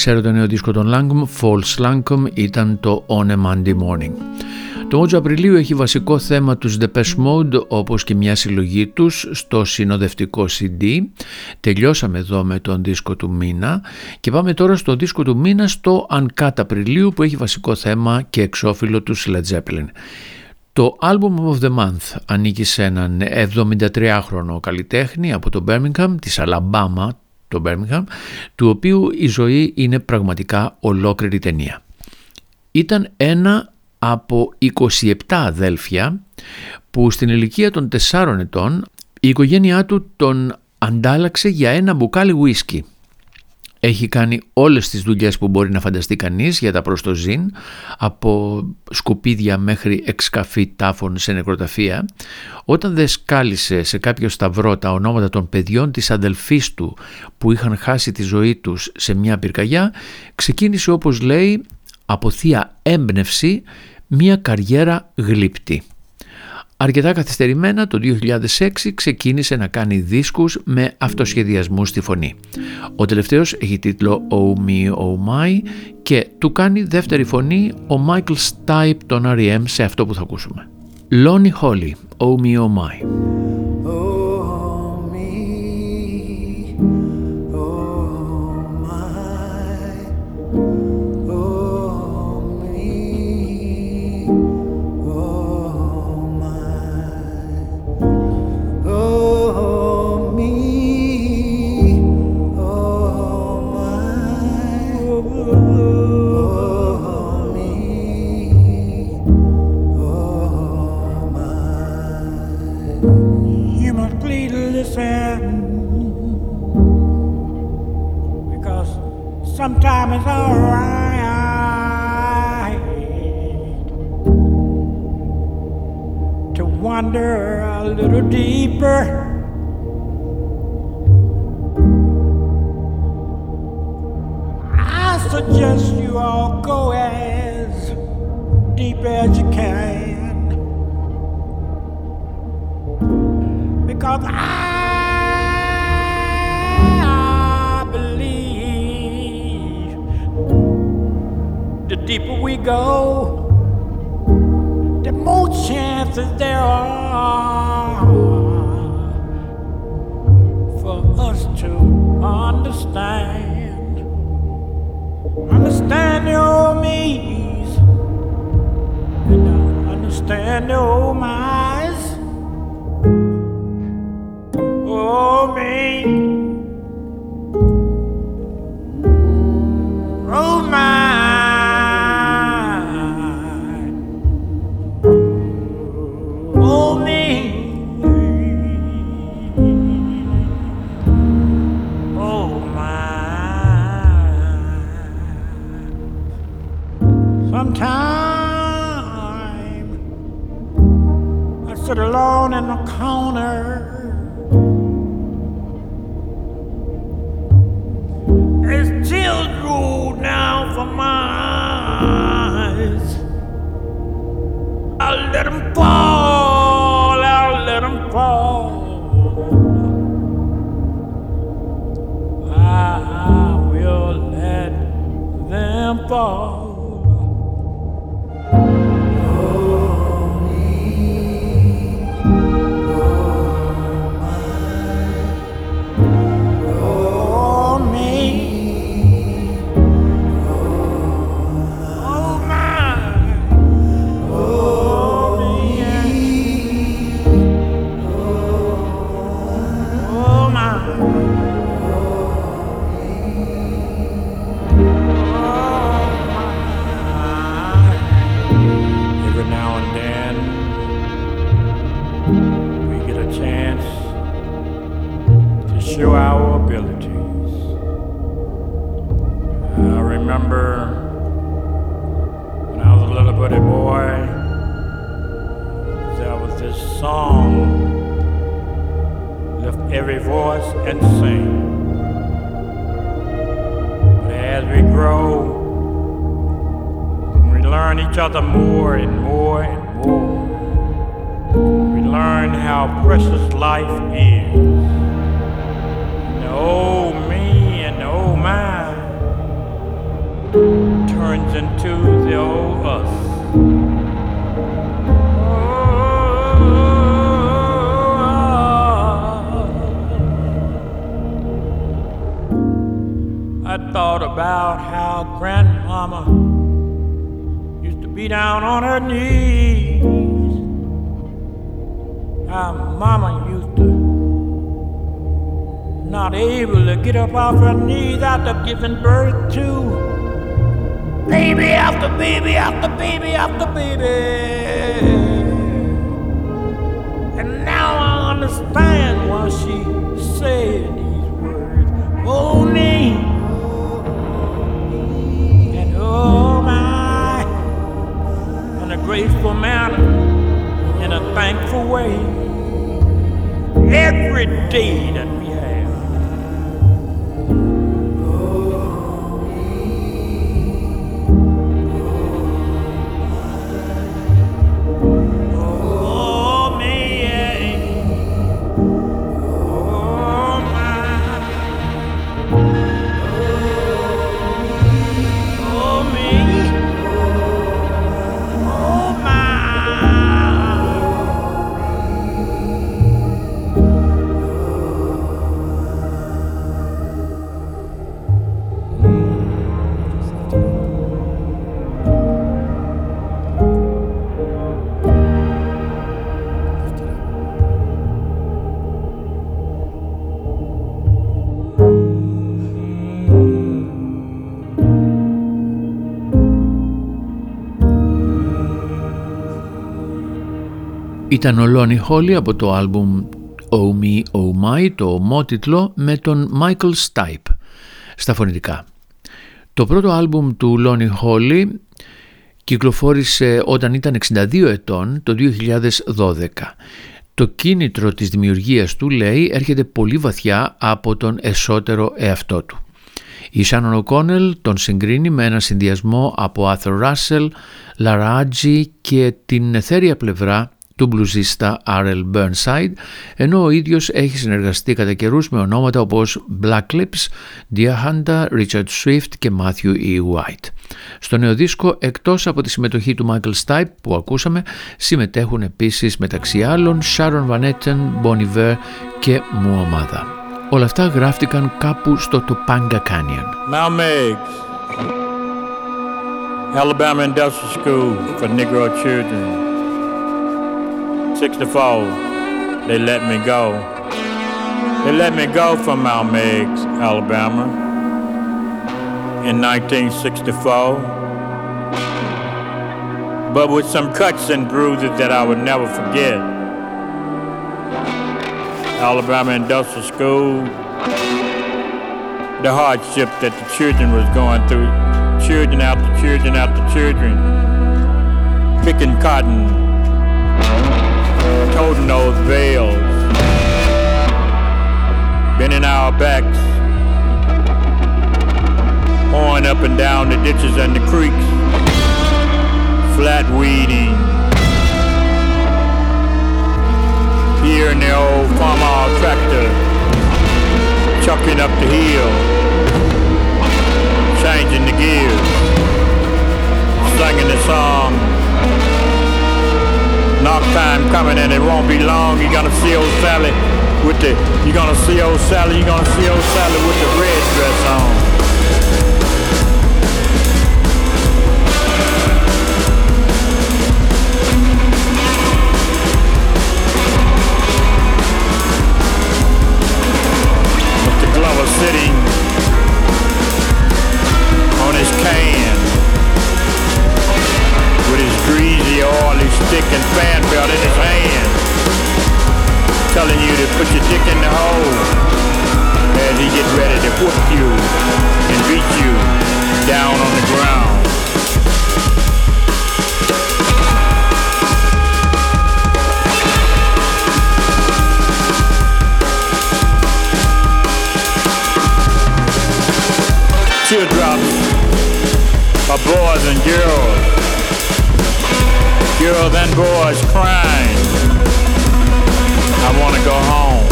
Από τον εξαίρετο νέο δίσκο των Langum, False Langum ήταν το On a Monday Morning. Το Μότζο Απριλίου έχει βασικό θέμα τους Depeche Mode όπως και μια συλλογή τους στο συνοδευτικό CD. Τελειώσαμε εδώ με τον δίσκο του μήνα και πάμε τώρα στο δίσκο του μήνα στο Uncut Απριλίου που έχει βασικό θέμα και εξώφυλλο τους Led Zeppelin. Το Album of the Month ανήκει σε έναν 73χρονο καλλιτέχνη από το Birmingham της Alabama, το Birmingham, του οποίου η ζωή είναι πραγματικά ολόκληρη ταινία. Ήταν ένα από 27 αδέλφια που στην ηλικία των 4 ετών η οικογένειά του τον αντάλλαξε για ένα μπουκάλι ουίσκι. Έχει κάνει όλες τις δουλειές που μπορεί να φανταστεί κανείς για τα προστοζήν, από σκουπίδια μέχρι εξκαφή τάφων σε νεκροταφεία. Όταν δεν σκάλισε σε κάποιο σταυρό τα ονόματα των παιδιών της αδελφής του που είχαν χάσει τη ζωή τους σε μια πυρκαγιά, ξεκίνησε όπως λέει από θεία έμπνευση μια καριέρα γλύπτη. Αρκετά καθυστερημένα το 2006 ξεκίνησε να κάνει δίσκους με αυτοσχεδιασμούς στη φωνή. Ο τελευταίος έχει τίτλο Oh Me Oh My και του κάνει δεύτερη φωνή ο Michael Stipe των R.E.M. σε αυτό που θα ακούσουμε. Lonnie Holly, Oh Me Oh My. Sometimes it's alright to wander a little deeper. I suggest you all go as deep as you can because I deeper we go, the more chances there are for us to understand. Understand your me's and understand your minds. far. Able to get up off her knees after giving birth to baby after baby after baby after baby. And now I understand why she said these words. Oh, me. And oh, my. In a graceful manner, in a thankful way. Every day that Ήταν ο Lonnie Holly από το άλμπουμ Oh Me, Oh My, το ομότιτλο με τον Michael Stipe στα φωνητικά. Το πρώτο άλμπουμ του Lonnie Holly κυκλοφόρησε όταν ήταν 62 ετών το 2012. Το κίνητρο της δημιουργίας του, λέει, έρχεται πολύ βαθιά από τον εσωτερό εαυτό του. Η Shannon O'Connell τον συγκρίνει με ένα συνδυασμό από Arthur Russell, Laraji και την εθέρια πλευρά του μπλουζίστα R.L. Burnside, ενώ ο ίδιος έχει συνεργαστεί κατά καιρούς με ονόματα όπως Black Lips, Dear Hunter, Richard Swift και Matthew E. White. Στο νέο δίσκο, εκτός από τη συμμετοχή του Michael Stipe που ακούσαμε, συμμετέχουν επίσης μεταξύ άλλων Sharon Van Etten, Bon Iver και μου ομάδα. Όλα αυτά γράφτηκαν κάπου στο Topanga Canyon. Mount Meigs, Alabama Industrial School for Negro children. 64, they let me go. They let me go from Mount Meigs, Alabama in 1964. But with some cuts and bruises that I would never forget. Alabama Industrial School, the hardship that the children was going through, children after children after children, picking cotton, toting those bales, bending our backs, pouring up and down the ditches and the creeks, flat weeding. Here in the old farmhouse tractor, chucking up the hill, changing the gears, singing the song. Knock time coming and it won't be long. You're gonna see old Sally with the. You're gonna see old Sally. You're gonna see old Sally with the red dress on. Mr. greasy, oily stick and fan belt in his hand, telling you to put your dick in the hole. As he get ready to whoop you and beat you down on the ground. Teardrops for boys and girls girls and boys crying. I want to go home.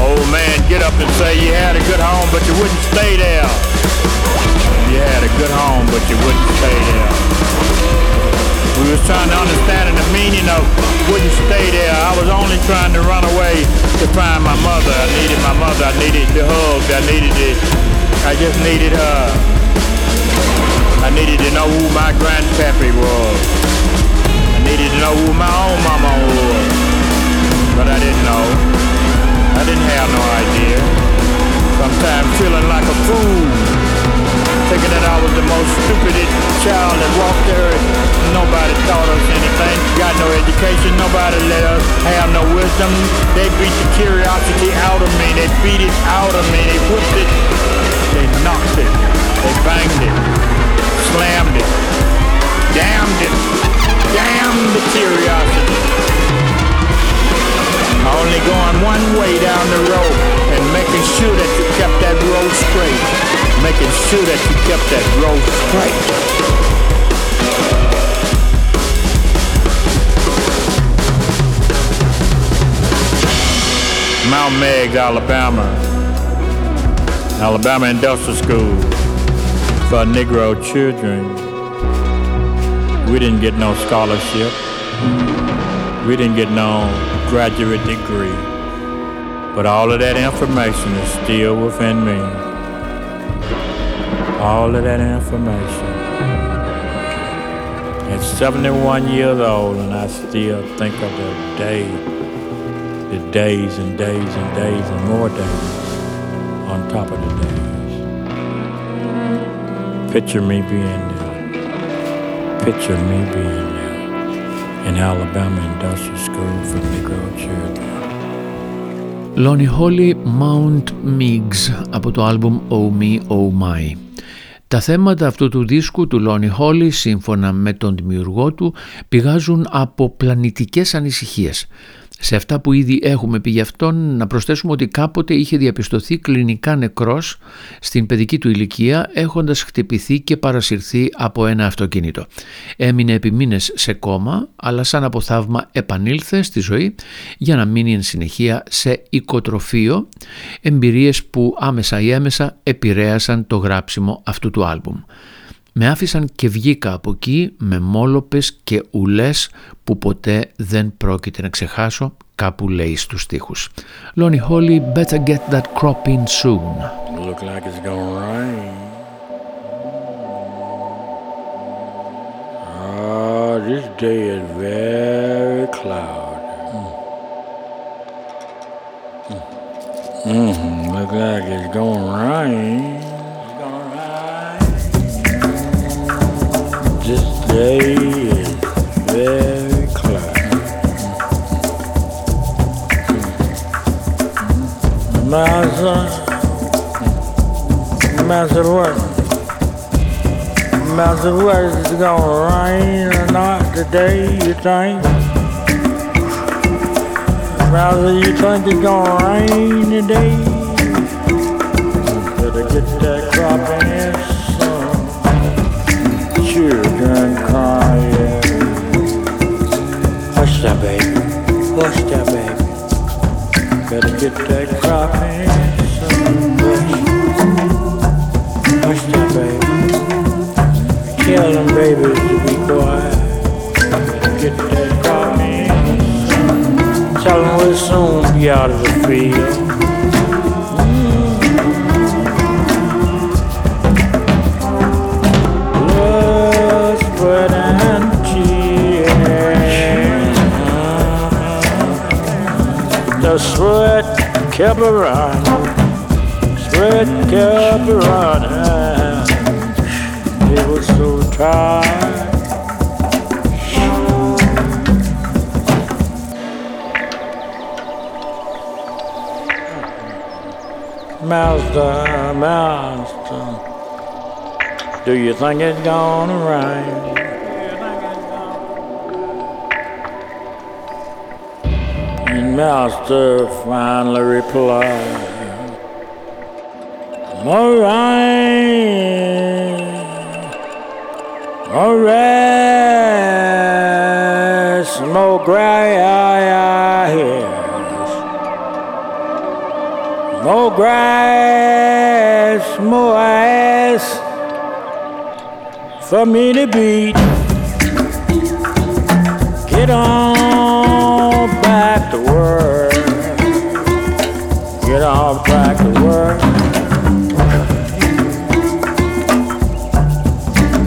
Old man get up and say you had a good home, but you wouldn't stay there. You had a good home, but you wouldn't stay there. We was trying to understand the meaning of wouldn't stay there. I was only trying to run away to find my mother. I needed my mother. I needed the hug. I needed it. I just needed her. I needed to know who my grandpappy was. I needed to know who my own mama was. But I didn't know. I didn't have no idea. Sometimes feeling like a fool. Thinking that I was the most stupidest child that walked the earth. Nobody taught us anything. Got no education. Nobody let us have no wisdom. They beat the curiosity out of me. They beat it out of me. They whipped it. They knocked it. They banged it. Slammed it. Damned it. Damn the curiosity. Only going one way down the road and making sure that you kept that road straight. Making sure that you kept that road straight. Mount Meigs, Alabama. Alabama Industrial School for Negro children. We didn't get no scholarship. We didn't get no graduate degree. But all of that information is still within me. All of that information. At 71 years old, and I still think of the day, the days and days and days and more days on top of the days. Picture me being there. Picture me being there in Alabama Industrial School for Negro children. Lonnie Holly Mount Meigs από το άλμπουμ Oh Me Oh My. Τα θέματα αυτού του δίσκου του Lonnie Holly σύμφωνα με τον δημιουργό του πηγάζουν από πλανητικές ανησυχίες. Σε αυτά που ήδη έχουμε πει γι' αυτόν να προσθέσουμε ότι κάποτε είχε διαπιστωθεί κλινικά νεκρός στην παιδική του ηλικία έχοντας χτυπηθεί και παρασυρθεί από ένα αυτοκίνητο. Έμεινε επί μήνες σε κόμμα αλλά σαν από θαύμα επανήλθε στη ζωή για να μείνει εν συνεχεία σε οικοτροφείο εμπειρίες που άμεσα ή έμεσα επηρέασαν το γράψιμο αυτού του άλμπουμ. Με άφησαν και βγήκα από εκεί με μόλοπες και ουλές που ποτέ δεν πρόκειται να ξεχάσω, κάπου λέει στους στίχους. Lonnie Holly, better get that crop in soon. Look like it's gonna rain. Oh, this day is very cloudy. Mm-hmm. Look like it's gonna rain. This day is very cloudy. Master, Master what? Master what is gonna rain or not today, you think? Master, you think it's gonna rain today? Better get that crop in, that baby, hush that baby. Better get that crop in, hush that baby. Tell them babies to be quiet. Get that crop in. Tell them we'll soon be out of the field. Sweat kept a running, sweat kept a running. It was so tired. Master, master, do you think it's gonna rain? Master finally replied, All right, all right, some more grass. More grass, more ass for me to beat. Get on back to work.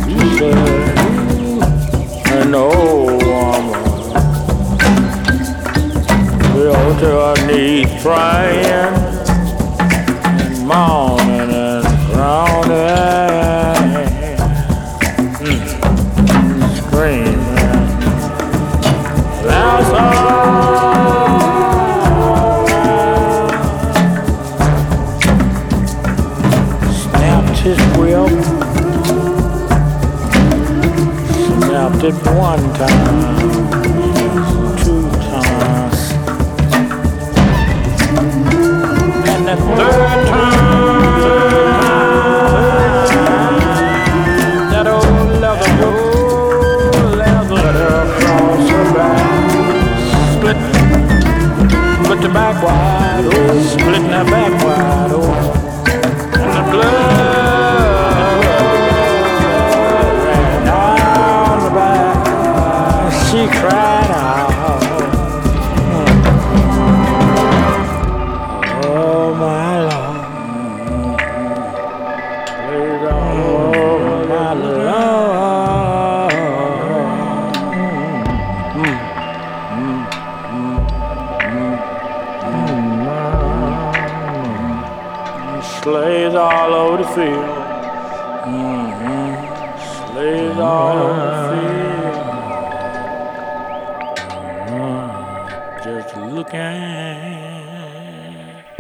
You said, an old woman to her knees praying I'm back.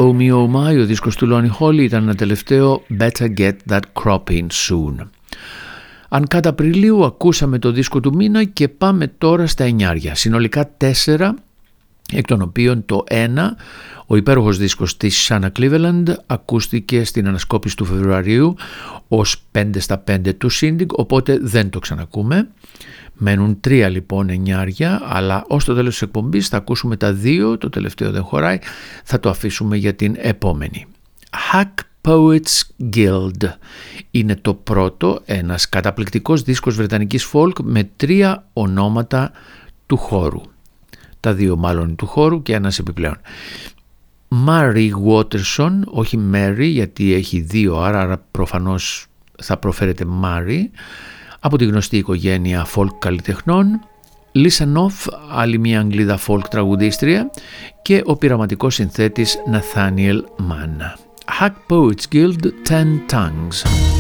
Ο Μιο Μάι, ο δίσκος του Lonnie Holly ήταν ένα τελευταίο Better Get That Crop In Soon. Αν κατά Απριλίου ακούσαμε το δίσκο του μήνα και πάμε τώρα στα εννιάρια. Συνολικά τέσσερα, εκ των οποίων το ένα, ο υπέροχος δίσκος της Shanna Cleveland, ακούστηκε στην ανασκόπηση του Φεβρουαρίου ως 5 στα 5 του Sindig, οπότε δεν το ξανακούμε. Μένουν τρία λοιπόν εννιάρια, αλλά ως το τέλος της εκπομπής θα ακούσουμε τα δύο, το τελευταίο δεν χωράει, θα το αφήσουμε για την επόμενη. Hack Poets Guild είναι το πρώτο, ένας καταπληκτικός δίσκος βρετανικής folk με τρία ονόματα του χώρου. Τα δύο μάλλον του χώρου και ένας επιπλέον. Mary Watterson, όχι Mary γιατί έχει δύο άρα, άρα προφανώς θα προφέρεται Mary, από τη γνωστή οικογένεια folk καλλιτεχνών, Lisa Noff, άλλη μια Αγγλίδα folk τραγουδίστρια και ο πειραματικός συνθέτης Nathaniel Mann. Hack Poets Guild 10 Tongues.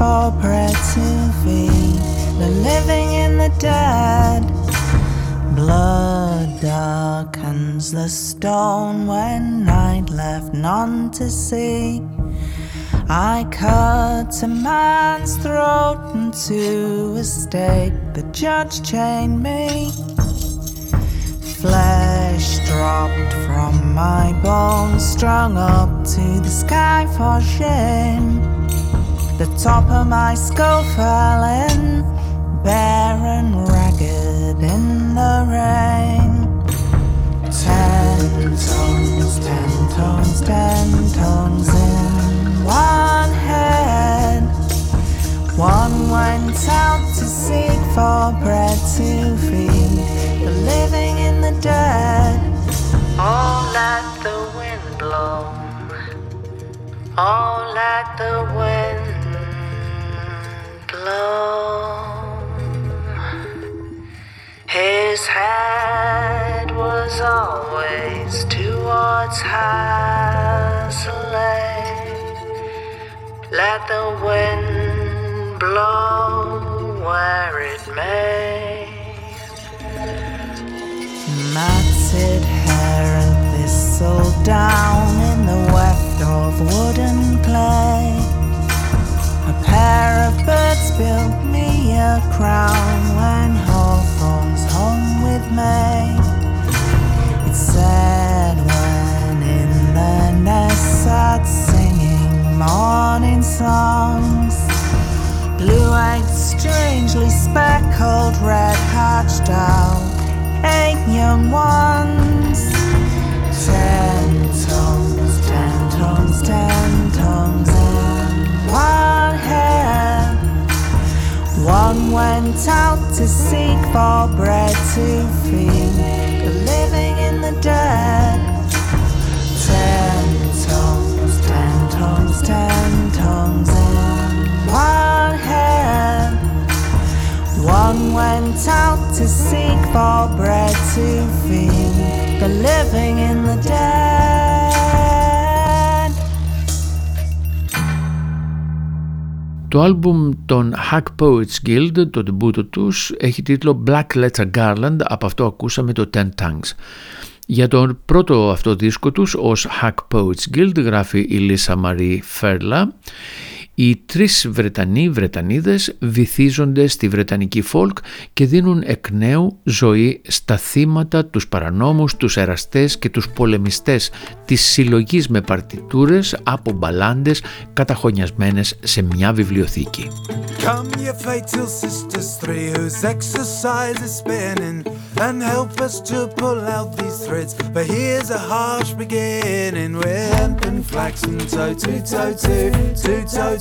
For bread to feed the living and the dead. Blood darkens the stone when night left none to see. I cut a man's throat into a stake. The judge chained me. Flesh dropped from my bones, strung up to the sky for shame. The top of my skull fell in, bare and ragged in the rain. Ten tongues, ten tongues, ten tongues in one head. One went out to seek for bread to feed the living and the dead. Oh, let the wind blow. Oh, let the wind blow. His head was always towards Hasley. Let the wind blow where it may. Matted hair and thistle down in the weft of wood and clay. A pair of birds built me a crown when Hawthorne's home with me. It's sad when in the nest sat singing morning songs. Blue-eyed, strangely speckled, red-hatched owl, eight young ones. Ten tongues, ten tongues, ten tongues in one hand. One went out to seek for bread to feed the living in the dead. Ten tongues, ten tongues, ten tongues in one hand. One went out to seek for bread to feed the living in the dead. Το άλμπουμ των Hack Poets Guild, το ντεμπούτο τους, έχει τίτλο Black Letter Garland, από αυτό ακούσαμε το Ten Tongues. Για τον πρώτο αυτό δίσκο τους ως Hack Poets Guild γράφει η Λίσα Μαρή Φέρλα οι τρεις Βρετανοί Βρετανίδες βυθίζονται στη Βρετανική folk και δίνουν εκ νέου ζωή στα θύματα, τους παρανόμους, τους εραστές και τους πολεμιστές της συλλογής με παρτιτούρες από μπαλάντες καταχωνιασμένες σε μια βιβλιοθήκη. Come,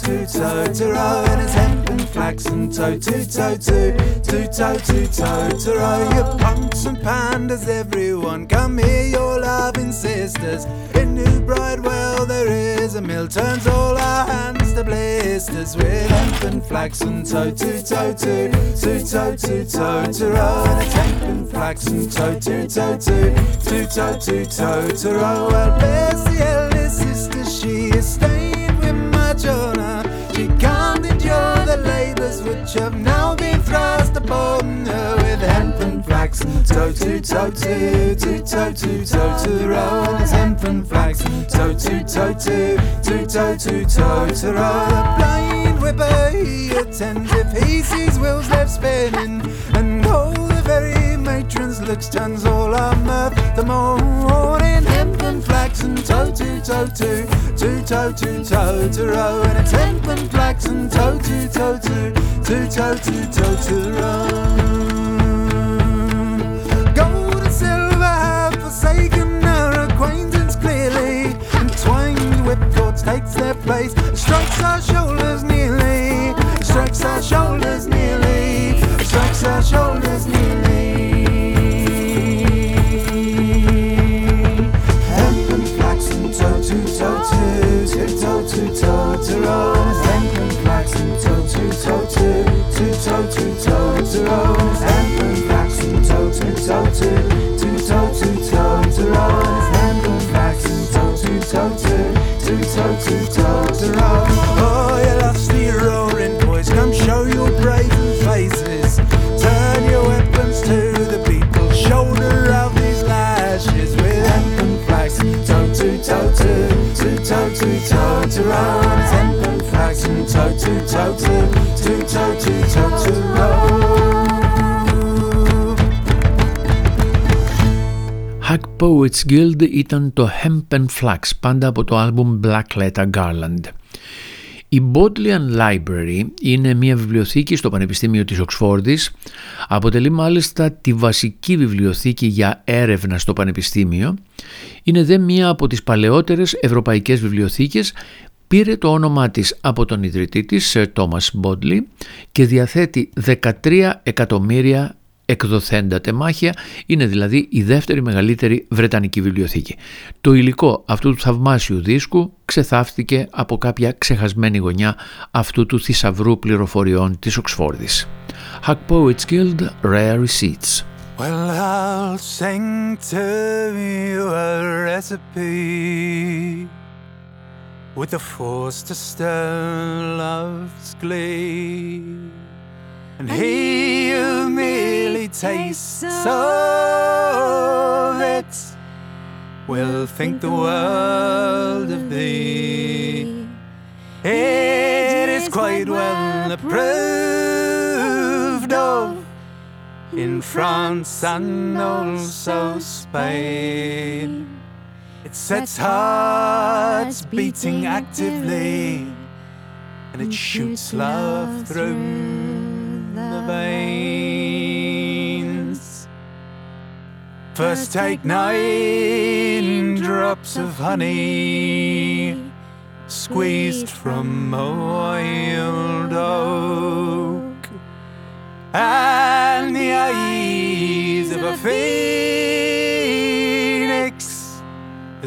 two toe to row, and it's hemp and flax and toe to toe to two toe to toe to row. You punks and pandas, everyone, come here, your loving sisters. In New Bridewell there is a mill, turns all our hands to blisters with hemp and flax and toe to toe to two toe to toe to row, and it's hemp and flax and toe to toe to two toe to toe to row. Well, bless the eldest sister, she is staying which have now been thrust upon her with hemp and flax toe to toe to two toe to toe to and it's hemp and flax toe to toe to two toe to toe to. The blind whipper he attends if he sees wheels left spinning, and the matron's looks turns all our mirth. The morning hemp and flax and toe to toe to two toe to toe to row, and it's hemp and flax and toe to toe to two toe to toe to row. Gold and silver have forsaken our acquaintance clearly, and twanged whipcords takes their place, strikes our shoulders nearly, strikes our shoulders nearly, strikes our shoulders nearly. toe, two toe, two toe, to roll. Hempen flaxen, toe, two toe, two, two toe, two toe, to roll. Hempen flaxen, toe, two toe, two, two toe, two toe, to roll. Hempen flaxen, toe, two toe, two, two toe, two toe, to roll. And it's hemp and flax and toe to toe to two toe to toe to row. Hack Poets Guild ήταν το Hemp and Flax, πάντα από το άλμπουμ Black Letter Garland. Η Bodleian Library είναι μια βιβλιοθήκη στο Πανεπιστήμιο της Οξφόρδης. Αποτελεί μάλιστα τη βασική βιβλιοθήκη για έρευνα στο Πανεπιστήμιο. Είναι δε μία από τις παλαιότερες ευρωπαϊκές βιβλιοθήκες πήρε το όνομά της από τον ιδρυτή της, Sir Thomas Bodley, και διαθέτει 13 εκατομμύρια εκδοθέντα τεμάχια, είναι δηλαδή η δεύτερη μεγαλύτερη βρετανική βιβλιοθήκη. Το υλικό αυτού του θαυμάσιου δίσκου ξεθάφτηκε από κάποια ξεχασμένη γωνιά αυτού του θησαυρού πληροφοριών της Οξφόρδης. Hack Poets Guild Rare Receipts Well, I'll sing to you a recipe with the force to stir love's glee. And he who merely tastes of it will think the world of thee. It is quite well approved of in France and also Spain. It sets hearts beating actively and it shoots love through the veins. First, take nine drops of honey squeezed from a oak, and the eyes of a phoenix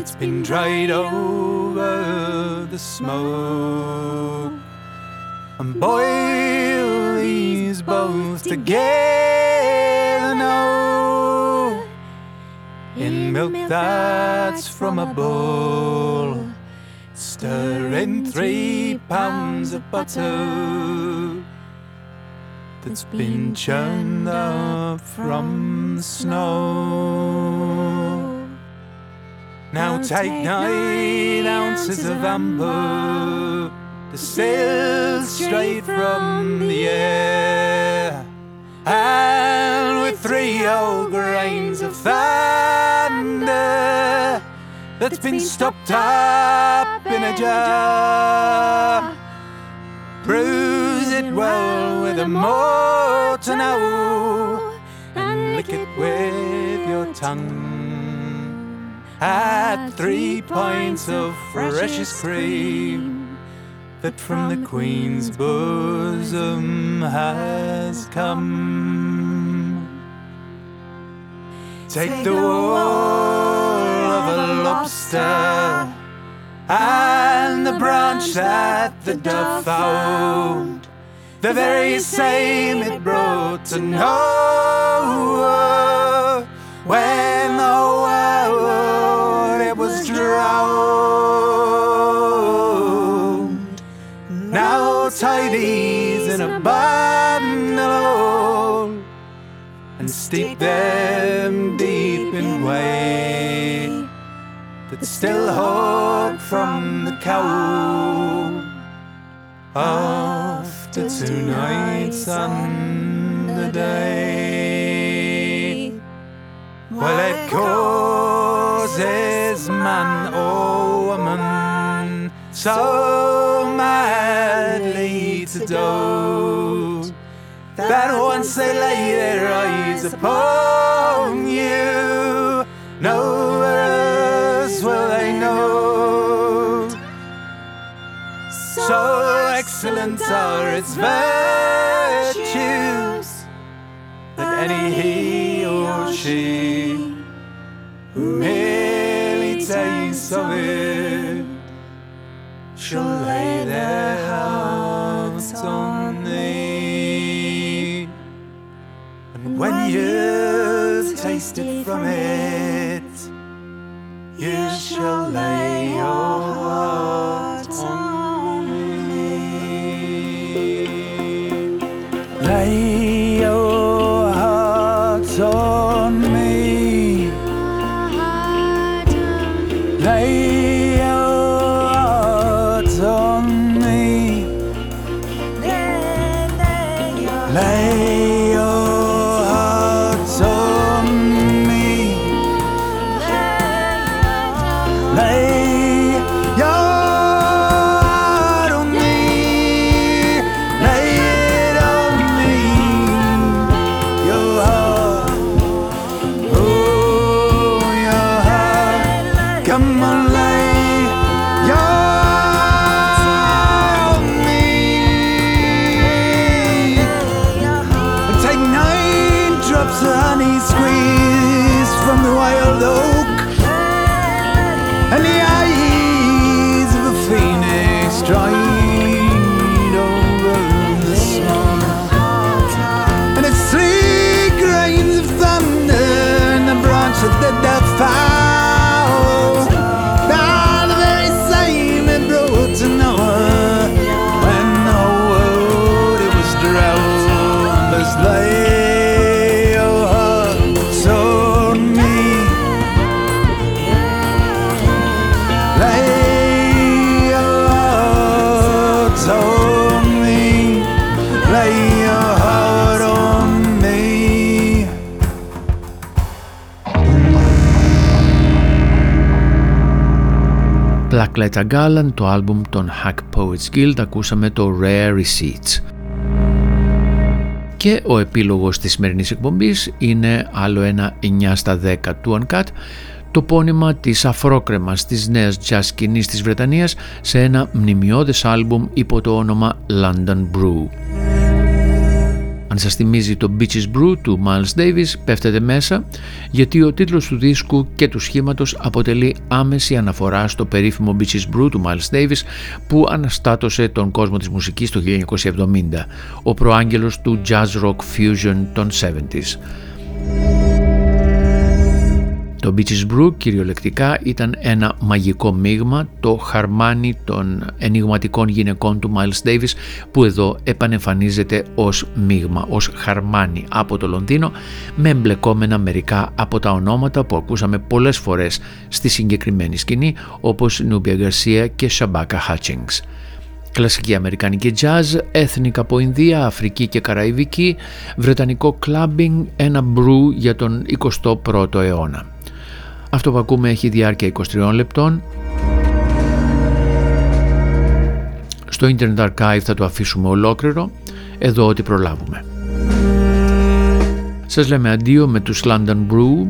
that's been dried over the smoke, and boil these both together now in milk that's from a bowl. Stir in three pounds of butter that's been churned up from the snow. Now take nine ounces of amber, distilled straight from the air, and with three whole grains of thunder that's been stopped up in a jar. Bruise it well with a mortar now and lick it with your tongue. Add three pints of freshest cream that from the Queen's bosom has come. Take the wool of a lobster and the branch that the dove found, the very same it brought to Noah when These in a bundle and steep them deep in whey that still hot from the cow after two nights and the day. Well, it causes man or woman so that once they lay their eyes upon you, nowhere else will they know. So excellent are its virtues that any he or she who merely tastes of it shall lay their hearts on you've tasted from it, you shall lay your Blacklight Garland, το άλμπουμ των Hack Poets Guild, ακούσαμε το Rare Receipts. Και ο επίλογος της σημερινής εκπομπής είναι άλλο ένα 9 στα 10 του Uncut, το πόνημα της αφρόκρεμας της νέας jazz σκηνής της Βρετανίας σε ένα μνημειώδες άλμπουμ υπό το όνομα London Brew. Αν σας θυμίζει το Beaches Brew του Miles Davis πέφτετε μέσα γιατί ο τίτλος του δίσκου και του σχήματος αποτελεί άμεση αναφορά στο περίφημο Beaches Brew του Miles Davis που αναστάτωσε τον κόσμο της μουσικής το 1970, ο προάγγελος του jazz rock fusion των 70s. Το Beaches Brew κυριολεκτικά ήταν ένα μαγικό μείγμα, το χαρμάνι των ενηγματικών γυναικών του Miles Davis που εδώ επανεμφανίζεται ως μείγμα, ως χαρμάνι από το Λονδίνο με εμπλεκόμενα μερικά από τα ονόματα που ακούσαμε πολλές φορές στη συγκεκριμένη σκηνή όπως Νούμπια Γκαρσία και Σαμπάκα Hutchings. Κλασική αμερικανική jazz, έθνικα από Ινδία, Αφρική και Καραϊβική, βρετανικό clubbing, ένα μπρου για τον 21ο αιώνα. Αυτό που ακούμε έχει διάρκεια 23 λεπτών. Στο Internet Archive θα το αφήσουμε ολόκληρο, εδώ ό,τι προλάβουμε. Σας λέμε αντίο με τους London Brew.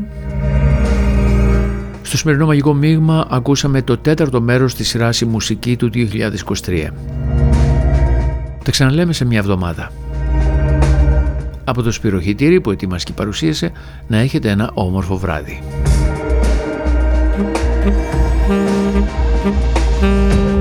Στο σημερινό μαγικό μείγμα ακούσαμε το τέταρτο μέρος της σειράς η μουσική του 2023. Τα ξαναλέμε σε μια εβδομάδα. Από το Σπυροχητήρι που ετοίμασε και παρουσίασε να έχετε ένα όμορφο βράδυ. Thank you.